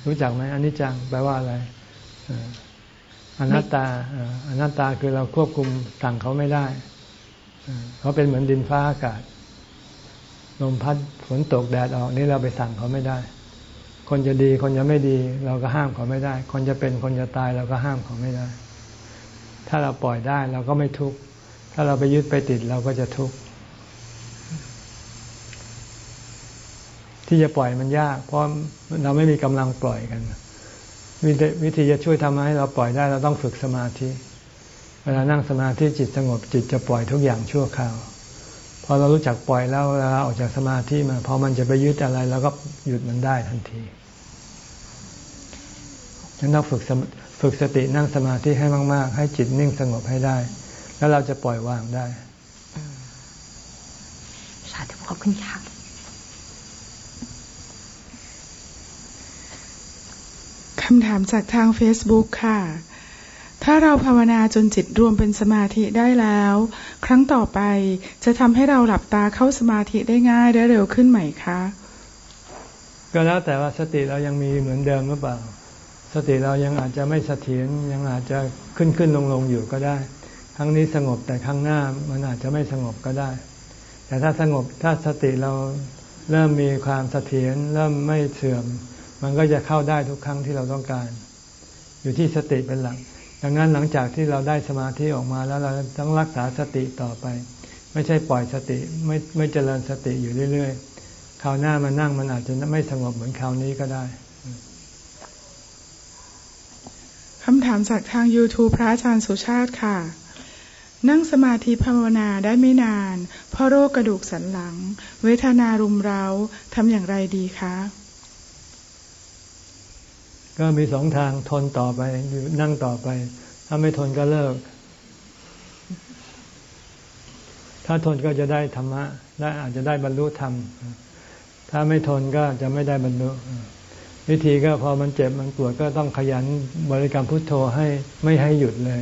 รู้จักไหมอนิจจังแปลว่าอะไร อนัตตาอนัตตาคือเราควบคุมสั่งเขาไม่ได้ เขาเป็นเหมือนดินฟ้าอากาศลมพัดฝนตกแดดออกนี่เราไปสั่งเขาไม่ได้ คนจะดีคนจะไม่ดี เราก็ห้ามเขาไม่ได้ คนจะเป็นคนจะตายเราก็ห้ามเขาไม่ได้ ถ้าเราปล่อยได้เราก็ไม่ทุกข์ ถ้าเราไปยึดไปติดเราก็จะทุกข์ ที่จะปล่อยมันยาก เพราะเราไม่มีกำลังปล่อยกัน วิธีจะช่วยทำให้เราปล่อยได้เราต้องฝึกสมาธิ เวลานั่งสมาธิจิตสงบจิตจะปล่อยทุกอย่างชั่วคราวพอเรารู้จักปล่อยแล้วเวลาออกจากสมาธิมาพอมันจะไปยึดอะไรเราก็หยุดมันได้ทันทีฉะนั้นต้องฝึกฝึกสตินั่งสมาธิให้มาก ๆ ให้จิตนิ่งสงบให้ได้ แล้วเราจะปล่อยวางได้สาธุขอบคุณค่ะ คำถามจากทาง Facebook ค่ะ ถ้าเราภาวนาจนจิตรวมเป็นสมาธิได้แล้ว ครั้งต่อไปจะทำให้เราหลับตาเข้าสมาธิได้ง่ายและเร็วขึ้นไหมคะ ก็แล้วแต่ว่าสติเรายังมีเหมือนเดิมหรือเปล่า สติเรายังอาจจะไม่เสถียรยังอาจจะขึ้นขึ้นลงลงอยู่ก็ได้ ครั้งนี้สงบแต่ครั้งหน้ามันอาจจะไม่สงบก็ได้ แต่ถ้าสงบถ้าสติเราเริ่มมีความเสถียรเริ่มไม่เสื่อม มันก็จะเข้าได้ทุกครั้งที่เราต้องการ อยู่ที่สติเป็นหลัก ดังนั้นหลังจากที่เราได้สมาธิออกมาแล้วเราต้องรักษาสติต่อไป ไม่ใช่ปล่อยสติไม่ไม่เจริญสติอยู่เรื่อยๆคราวหน้ามานั่งมันอาจจะไม่สงบเหมือนคราวนี้ก็ได้คำถามจากทาง YouTube พระอาจารย์สุชาติค่ะ นั่งสมาธิภาวนาได้ไม่นาน เพราะโรคกระดูกสันหลัง เวทนารุมเร้าทำอย่างไรดีคะ ก็มีสองทางทนต่อไปหรือนั่งต่อไป ถ้าไม่ทนก็เลิก ถ้าทนก็จะได้ธรรมะได้อาจจะได้บรรลุธรรม ถ้าไม่ทนก็จะไม่ได้บรรลุวิธีก็พอมันเจ็บมันปวดก็ต้องขยันบริกรรมพุทโธให้ไม่ให้หยุดเลย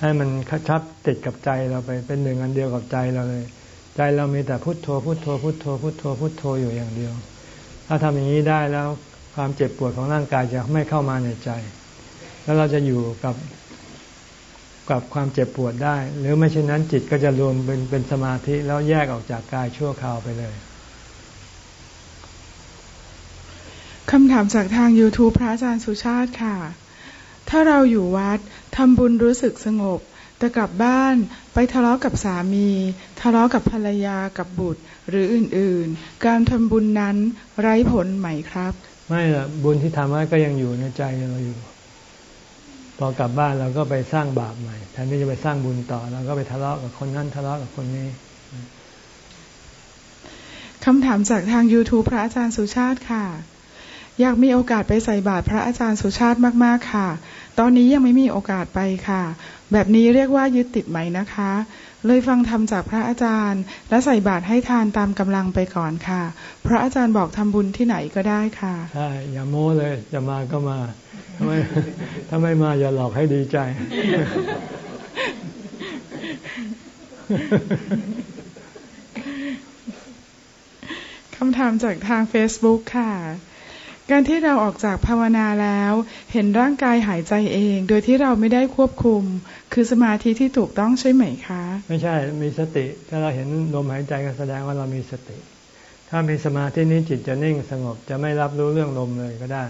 ให้มันชับติดกับใจเราไปเป็นหนึ่งอันเดียวกับใจเราเลย ใจเรามีแต่พุทโธพุทโธพุทโธพุทโธพุทโธอยู่อย่างเดียว ถ้าทำอย่างนี้ได้แล้ว ความเจ็บปวดของร่างกายจะไม่เข้ามาในใจ แล้วเราจะอยู่กับกับความเจ็บปวดได้ หรือไม่เช่นนั้นจิตก็จะรวมเป็นเป็นสมาธิแล้วแยกออกจากกายชั่วคราวไปเลยคำถามจากทาง YouTube พระอาจารย์สุชาติค่ะ ถ้าเราอยู่วัดทำบุญรู้สึกสงบ แต่กลับบ้านไปทะเลาะกับสามี ทะเลาะกับภรรยากับบุตรหรืออื่นๆ การทำบุญนั้นไร้ผลไหมครับ ไม่ละบุญที่ทำไว้ก็ยังอยู่ในใจเราอยู่ พอกลับบ้านเราก็ไปสร้างบาปใหม่แทนที่จะไปสร้างบุญต่อเราก็ไปทะเลาะกับคนนั้นทะเลาะกับคนนี้คำถามจากทาง YouTube พระอาจารย์สุชาติค่ะ อยากมีโอกาสไปใส่บาตรพระอาจารย์สุชาติมาก ๆ ค่ะ ตอนนี้ยังไม่มีโอกาสไปค่ะ แบบนี้เรียกว่ายึดติดไหมนะคะ เลยฟังธรรมจากพระอาจารย์ และใส่บาตรให้ทานตามกำลังไปก่อนค่ะ พระอาจารย์บอกทำบุญที่ไหนก็ได้ค่ะใช่อย่าโม้เลยจะมาก็มาถ้าไม่ถ้าไม่มาอย่าหลอกให้ดีใจ คำถามจากทาง Facebook ค่ะ การที่เราออกจากภาวนาแล้ว เห็นร่างกายหายใจเอง โดยที่เราไม่ได้ควบคุม คือสมาธิที่ถูกต้องใช่ไหมคะ ไม่ใช่มีสติ ถ้าเราเห็นลมหายใจก็แสดงว่าเรามีสติ ถ้ามีสมาธินี้จิตจะนิ่งสงบจะไม่รับรู้เรื่องลมเลยก็ได้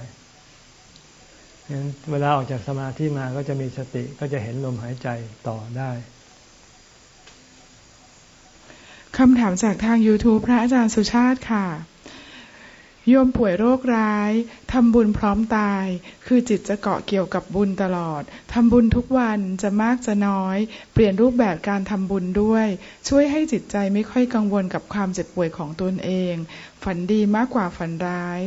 งั้นเวลาออกจากสมาธิมาก็จะมีสติก็จะเห็นลมหายใจต่อได้คำถามจากทาง YouTube พระอาจารย์สุชาติค่ะ โยมป่วยโรคร้ายทำบุญพร้อมตาย คือจิตจะเกาะเกี่ยวกับบุญตลอดทำบุญทุกวันจะมากจะน้อย เปลี่ยนรูปแบบการทำบุญด้วย ช่วยให้จิตใจไม่ค่อยกังวลกับความเจ็บป่วยของตนเอง ฝันดีมากกว่าฝันร้าย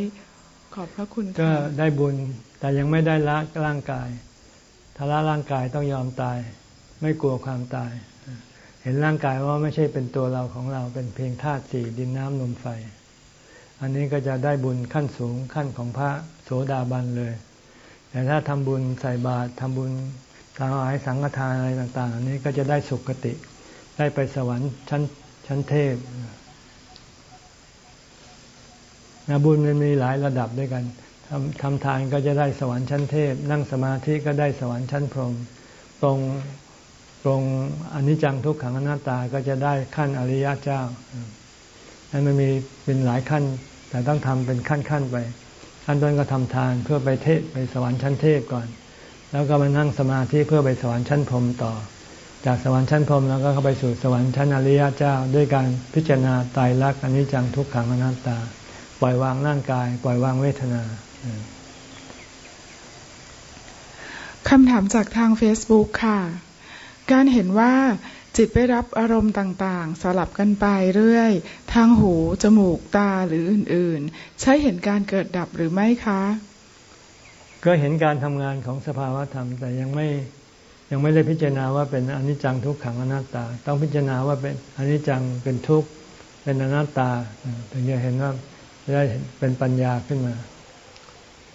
ขอบพระคุณก็ได้บุญแต่ยังไม่ได้ละร่างกายถ้าละร่างกายต้องยอมตาย ไม่กลัวความตาย เห็นร่างกายว่าไม่ใช่เป็นตัวเราของเราเป็นเพียงธาตุสี่ดินน้ำลมไฟ อันนี้ก็จะได้บุญขั้นสูงขั้นของพระโสดาบันเลย แต่ถ้าทำบุญใส่บาตรทำบุญถวายสังฆทานอะไรต่าง ๆ อันนี้ก็จะได้สุคติ ได้ไปสวรรค์ชั้นชั้นเทพนะบุญมันมีหลายระดับด้วยกันทำทำทานก็จะได้สวรรค์ชั้นเทพ นั่งสมาธิก็ได้สวรรค์ชั้นพรหมตรงตรงอนิจจังทุกขังอนัตตาก็จะได้ขั้นอริยเจ้าอันมันมีเป็นหลายขั้น แต่ต้องทำเป็นขั้นขั้นไป ขั้นต้นก็ทำทานเพื่อไปเทศไปสวรรค์ชั้นเทพก่อน แล้วก็มานั่งสมาธิเพื่อไปสวรรค์ชั้นพรมต่อ จากสวรรค์ชั้นพรมแล้วก็เข้าไปสู่สวรรค์ชั้นอริยเจ้า ด้วยการพิจารณาตายรักอนิจจังทุกขังอนัตตา ปล่อยวางร่างกาย ปล่อยวางเวทนาคำถามจากทาง Facebook ค่ะ การเห็นว่า จิตไปรับอารมณ์ต่างๆ สลับกันไปเรื่อย ทางหู จมูก ตา หรืออื่นๆ ใช้เห็นการเกิดดับหรือไม่คะ ก็เห็นการทำงานของสภาวะธรรม แต่ยังไม่ยังไม่ได้พิจารณาว่าเป็นอนิจจังทุกขังอนัตตา ต้องพิจารณาว่าเป็นอนิจจังเป็นทุกข์เป็นอนัตตาถึงจะเห็นว่าได้เป็นปัญญาขึ้นมา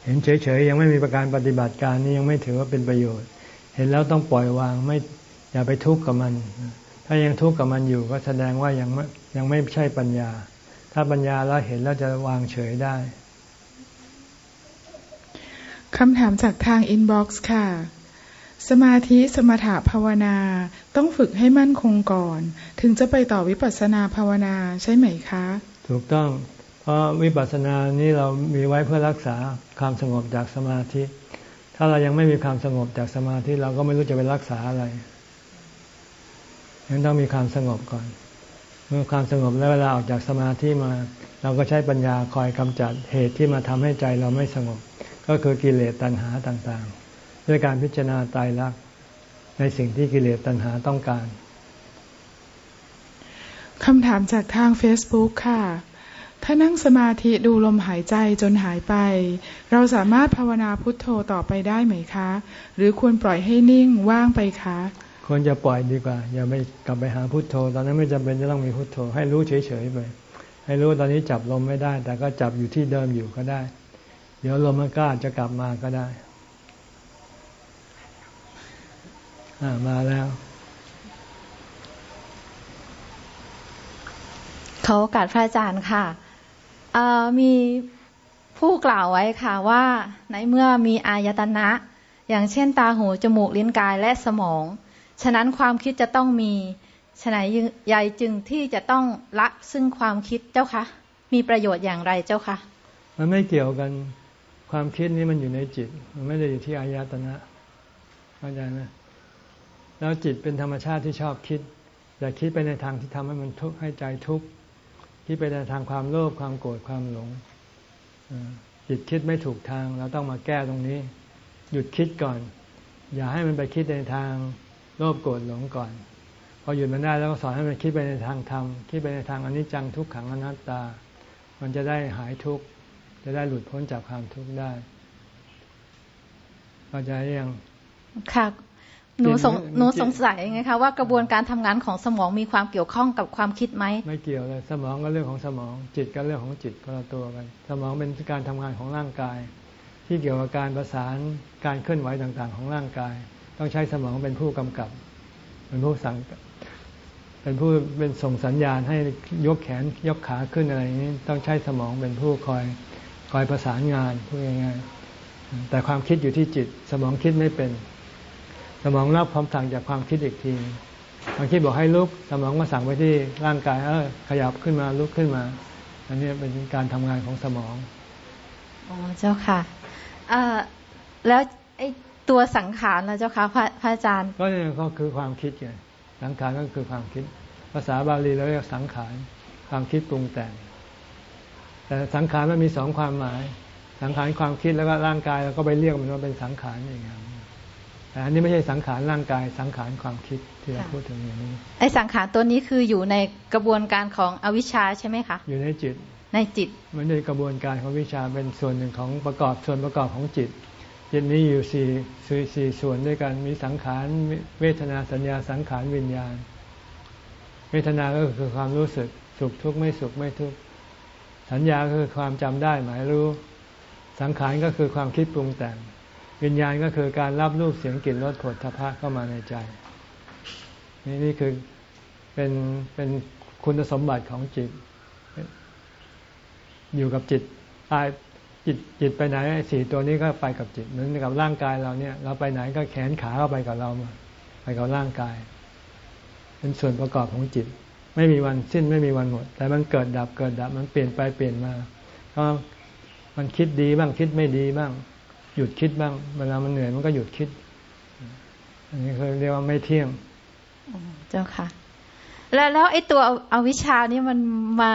เห็นเฉยๆยังไม่มีประการปฏิบัติการนี้ยังไม่ถือว่าเป็นประโยชน์ เห็นแล้วต้องปล่อยวางไม่ อย่าไปทุกข์กับมัน ถ้ายังทุกข์กับมันอยู่ก็แสดงว่ายังไม่ยังไม่ใช่ปัญญา ถ้าปัญญาแล้วเห็นแล้วจะวางเฉยได้คำถามจากทางอินบ็อกซ์ค่ะ สมาธิสมถะภาวนาต้องฝึกให้มั่นคงก่อน ถึงจะไปต่อวิปัสสนาภาวนาใช่ไหมคะ ถูกต้องพราะวิปัสสนานี้เรามีไว้เพื่อรักษาความสงบจากสมาธิ ถ้าเรายังไม่มีความสงบจากสมาธิเราก็ไม่รู้จะไปรักษาอะไร ยังต้องมีความสงบก่อน เมื่อความสงบแล้วเวลาออกจากสมาธิมา เราก็ใช้ปัญญาคอยกำจัดเหตุที่มาทำให้ใจเราไม่สงบ ก็คือกิเลสตัณหาต่างๆ ด้วยการพิจารณาตายรักในสิ่งที่กิเลสตัณหาต้องการคำถามจากทาง Facebook ค่ะ ถ้านั่งสมาธิดูลมหายใจจนหายไป เราสามารถภาวนาพุทโธต่อไปได้ไหมคะ หรือควรปล่อยให้นิ่งว่างไปคะ ควรจะปล่อยดีกว่า อย่าไปกลับไปหาพุทโธ ตอนนั้นไม่จำเป็นจะต้องมีพุทโธ ให้รู้เฉยๆไปให้รู้ตอนนี้จับลมไม่ได้ แต่ก็จับอยู่ที่เดิมอยู่ก็ได้ เดี๋ยวลมมันก็อาจจะกลับมาก็ได้อ่ามาแล้วเขาโอกาสพระอาจารย์ค่ะมีผู้กล่าวไว้ค่ะว่าในเมื่อมีอายตนะ อย่างเช่นตาหูจมูกลิ้นกายและสมอง ฉะนั้นความคิดจะต้องมีฉะนั้นใหญ่จึงที่จะต้องละซึ่งความคิดเจ้าคะมีประโยชน์อย่างไรเจ้าคะมันไม่เกี่ยวกันความคิดนี้มันอยู่ในจิต มันไม่ได้อยู่ที่อายตนะเข้าใจไหมแล้วจิตเป็นธรรมชาติที่ชอบคิดแต่คิดไปในทางที่ทำให้มันทุกข์ให้ใจทุกข์ที่ไปในทางความโลภความโกรธความหลงจิตคิดไม่ถูกทางเราต้องมาแก้ตรงนี้ หยุดคิดก่อน อย่าให้มันไปคิดในทาง โลภโกรธหลงก่อน พอหยุดมันได้แล้วก็สอนให้มันคิดไปในทางธรรมคิดไปในทางอนิจจังทุกขังอนัตตา มันจะได้หายทุกข์จะได้หลุดพ้นจากความทุกข์ได้เข้าใจยังค่ะหนูสงหนูสงสัยไงคะว่ากระบวนการทำงานของสมองมีความเกี่ยวข้องกับความคิดไหมไม่เกี่ยวเลย สมองก็เรื่องของสมอง จิตก็เรื่องของจิตคนละตัวกัน สมองเป็นการทำงานของร่างกาย ที่เกี่ยวกับการประสานการเคลื่อนไหวต่างๆ ของร่างกาย ต้องใช้สมองเป็นผู้กำกับ เป็นผู้สั่งเป็นผู้เป็นส่งสัญญาณให้ยกแขนยกขาขึ้นอะไรอย่างนี้ ต้องใช้สมองเป็นผู้คอยคอยประสานงานพูดง่ายๆแต่ความคิดอยู่ที่จิต สมองคิดไม่เป็น สมองรับความสั่งจากความคิดอีกทีความคิดบอกให้ลุก สมองก็สั่งไปที่ร่างกายเออขยับขึ้นมาลุกขึ้นมา อันนี้เป็นการทำงานของสมองอ๋อเจ้าค่ะเออแล้วไอ้ ตัวสังขารนะเจ้าค่ะพระพระอาจารย์ ก็นี่ก็คือความคิดไงสังขารก็คือความคิด ภาษาบาลีเราเรียกสังขารความคิดปรุงแต่ง แต่สังขารมันมีสองความหมาย สังขารความคิดแล้วก็ร่างกายเราก็ไปเรียกมันว่าเป็นสังขารอย่างเงี้ยแต่อันนี้ไม่ใช่สังขารร่างกาย สังขารความคิดที่เราพูดถึงอย่างนี้ไอ้สังขารตัวนี้คืออยู่ในกระบวนการของอวิชชาใช่ไหมคะอยู่ในจิตในจิตมันในกระบวนการของวิชาเป็นส่วนหนึ่งของประกอบส่วนประกอบของจิต จิตนี้อยู่สี่สี่ส่วนด้วยกันมีสังขารเวทนาสัญญาสังขารวิญญาณ เวทนาก็คือความรู้สึกสุขทุกข์ไม่สุขไม่ทุกข์สัญญาก็คือความจำได้หมายรู้ สังขารก็คือความคิดปรุงแต่ง วิญญาณก็คือการรับรูปเสียงกลิ่นรสผลทพะเข้ามาในใจ นี่นี่คือเป็นเป็นคุณสมบัติของจิต อยู่กับจิตตาย จิตจิตไปไหนสี่ตัวนี้ก็ไปกับจิตเหมือนกับร่างกายเราเนี่ย เราไปไหนก็แขนขาเข้าไปกับเราไปกับร่างกาย เป็นส่วนประกอบของจิต ไม่มีวันสิ้นไม่มีวันหมด แต่มันเกิดดับเกิดดับมันเปลี่ยนไปเปลี่ยนมาก็มันคิดดีบ้างคิดไม่ดีบ้าง หยุดคิดบ้าง เวลามันเหนื่อยมันก็หยุดคิด อันนี้คือเรียกว่าไม่เที่ยงเจ้าค่ะ แล้วแล้วไอ้ตัวอวิชานี่มันมา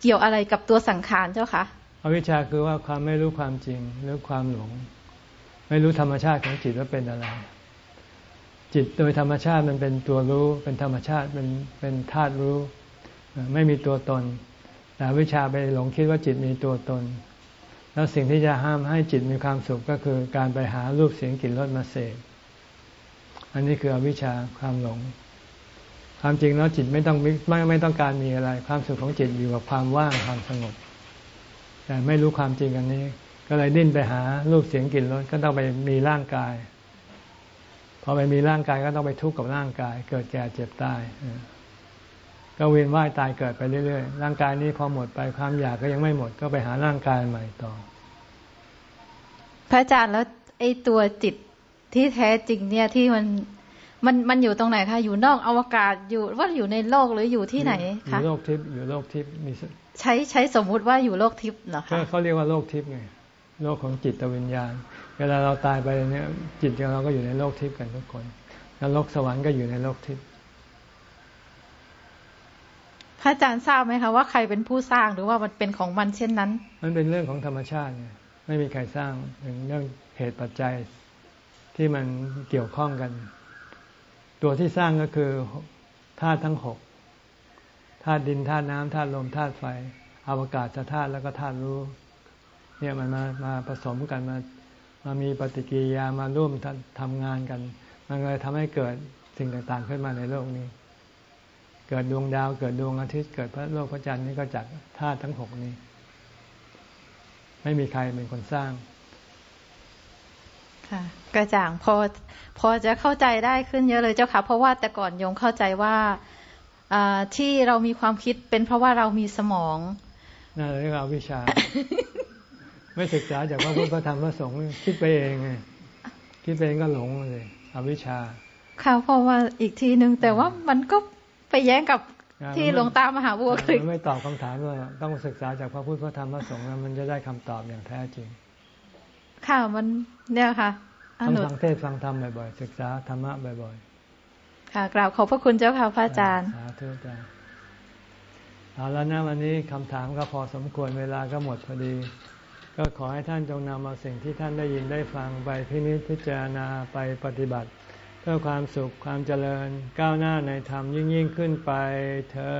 เกี่ยวอะไรกับตัวสังขารเจ้าค่ะ อวิชชาคือว่าความไม่รู้ความจริงหรือความหลง ไม่รู้ธรรมชาติของจิตว่าเป็นอะไร จิตโดยธรรมชาติมันเป็นตัวรู้ เป็นธรรมชาติเป็นเป็นธาตุรู้ ไม่มีตัวตน แต่วิชาไปหลงคิดว่าจิตมีตัวตน แล้วสิ่งที่จะห้ามให้จิตมีความสุขก็คือการไปหารูปเสียงกลิ่นรสมาเสพอันนี้คืออวิชชาความหลง ความจริงแล้วจิตไม่ต้องไม่ไม่ต้องการมีอะไร ความสุขของจิตอยู่กับความว่างความสงบ แต่ไม่รู้ความจริงอันนี้ ก็เลยดิ้นไปหารูปเสียงกลิ่นรสก็ต้องไปมีร่างกาย พอไปมีร่างกายก็ต้องไปทุกข์กับร่างกาย เกิดแก่เจ็บตายก็เวียนว่ายตายเกิดไปเรื่อยๆร่างกายนี้พอหมดไปความอยากก็ยังไม่หมดก็ไปหาร่างกายใหม่ต่อ พระอาจารย์แล้วไอ้ตัวจิตที่แท้จริงเนี่ยที่มัน มันมันอยู่ตรงไหนคะอยู่นอกอวกาศอยู่ว่าอยู่ในโลกหรืออยู่ที่ไหนคะอยู่โลกทิพย์อยู่โลกทิพย์มีใช้ใช้สมมุติว่าอยู่โลกทิพย์เหรอคะเขาเรียกว่าโลกทิพย์ไงโลกของจิตวิญญาณ เวลาเราตายไปเนี่ยจิตของเราก็อยู่ในโลกทิพย์กันทุกคนแล้วโลกสวรรค์ก็อยู่ในโลกทิพย์ระอาจารย์ทราบไหมคะว่าใครเป็นผู้สร้างหรือว่ามันเป็นของมันเช่นนั้น มันเป็นเรื่องของธรรมชาติไงไม่มีใครสร้างเป็นเรื่องเหตุปัจจัยที่มันเกี่ยวข้องกัน ตัวที่สร้างก็คือธาตุทั้งหกธาตุดินธาตุน้ำธาตุลมธาตุไฟอวกาศธาตุแล้วก็ธาตุรู้ เนี่ยมันมามาผสมกันมามามีปฏิกิริยามาร่วมทำงานกัน มันเลยทำให้เกิดสิ่งต่างๆขึ้นมาในโลกนี้ เกิดดวงดาวเกิดดวงอาทิตย์เกิดพระโลกพระจันทร์นี่ก็จากธาตุทั้งหกนี้ ไม่มีใครเป็นคนสร้าง ค่ะกระจ่างพอพอจะเข้าใจได้ขึ้นเยอะเลยเจ้าค่ะ เพราะว่าแต่ก่อนยงเข้าใจว่าที่เรามีความคิดเป็นเพราะว่าเรามีสมองนั่นเรียกว่าวิชา ไม่ศึกษาจากพระพุทธพระธรรมพระสงฆ์คิดไปเองไงคิดไปเองก็หลงเลยอวิชาค่ะเพราะว่าอีกทีหนึ่งแต่ว่ามันก็ไปแย้งกับที่หลวงตามหาบัวคือไม่ตอบคำถามว่าต้องศึกษาจากพระพุทธพระธรรมพระสงฆ์แล้วมันจะได้คำตอบอย่างแท้จริง ค่ะมันเนี่ยค่ะต้องฟังเทศฟังธรรมบ่อยๆศึกษาธรรมะบ่อยๆค่ะกราบขอบพระคุณเจ้าค่ะพระอาจารย์สาธุจ้าเอาแล้วนะวันนี้คำถามก็พอสมควรเวลาก็หมดพอดี ก็ขอให้ท่านจงนำเอาสิ่งที่ท่านได้ยินได้ฟังไปพินิจพิจารณาไปปฏิบัติ เพื่อความสุขความเจริญก้าวหน้าในธรรมยิ่งยิ่งขึ้นไปเธอ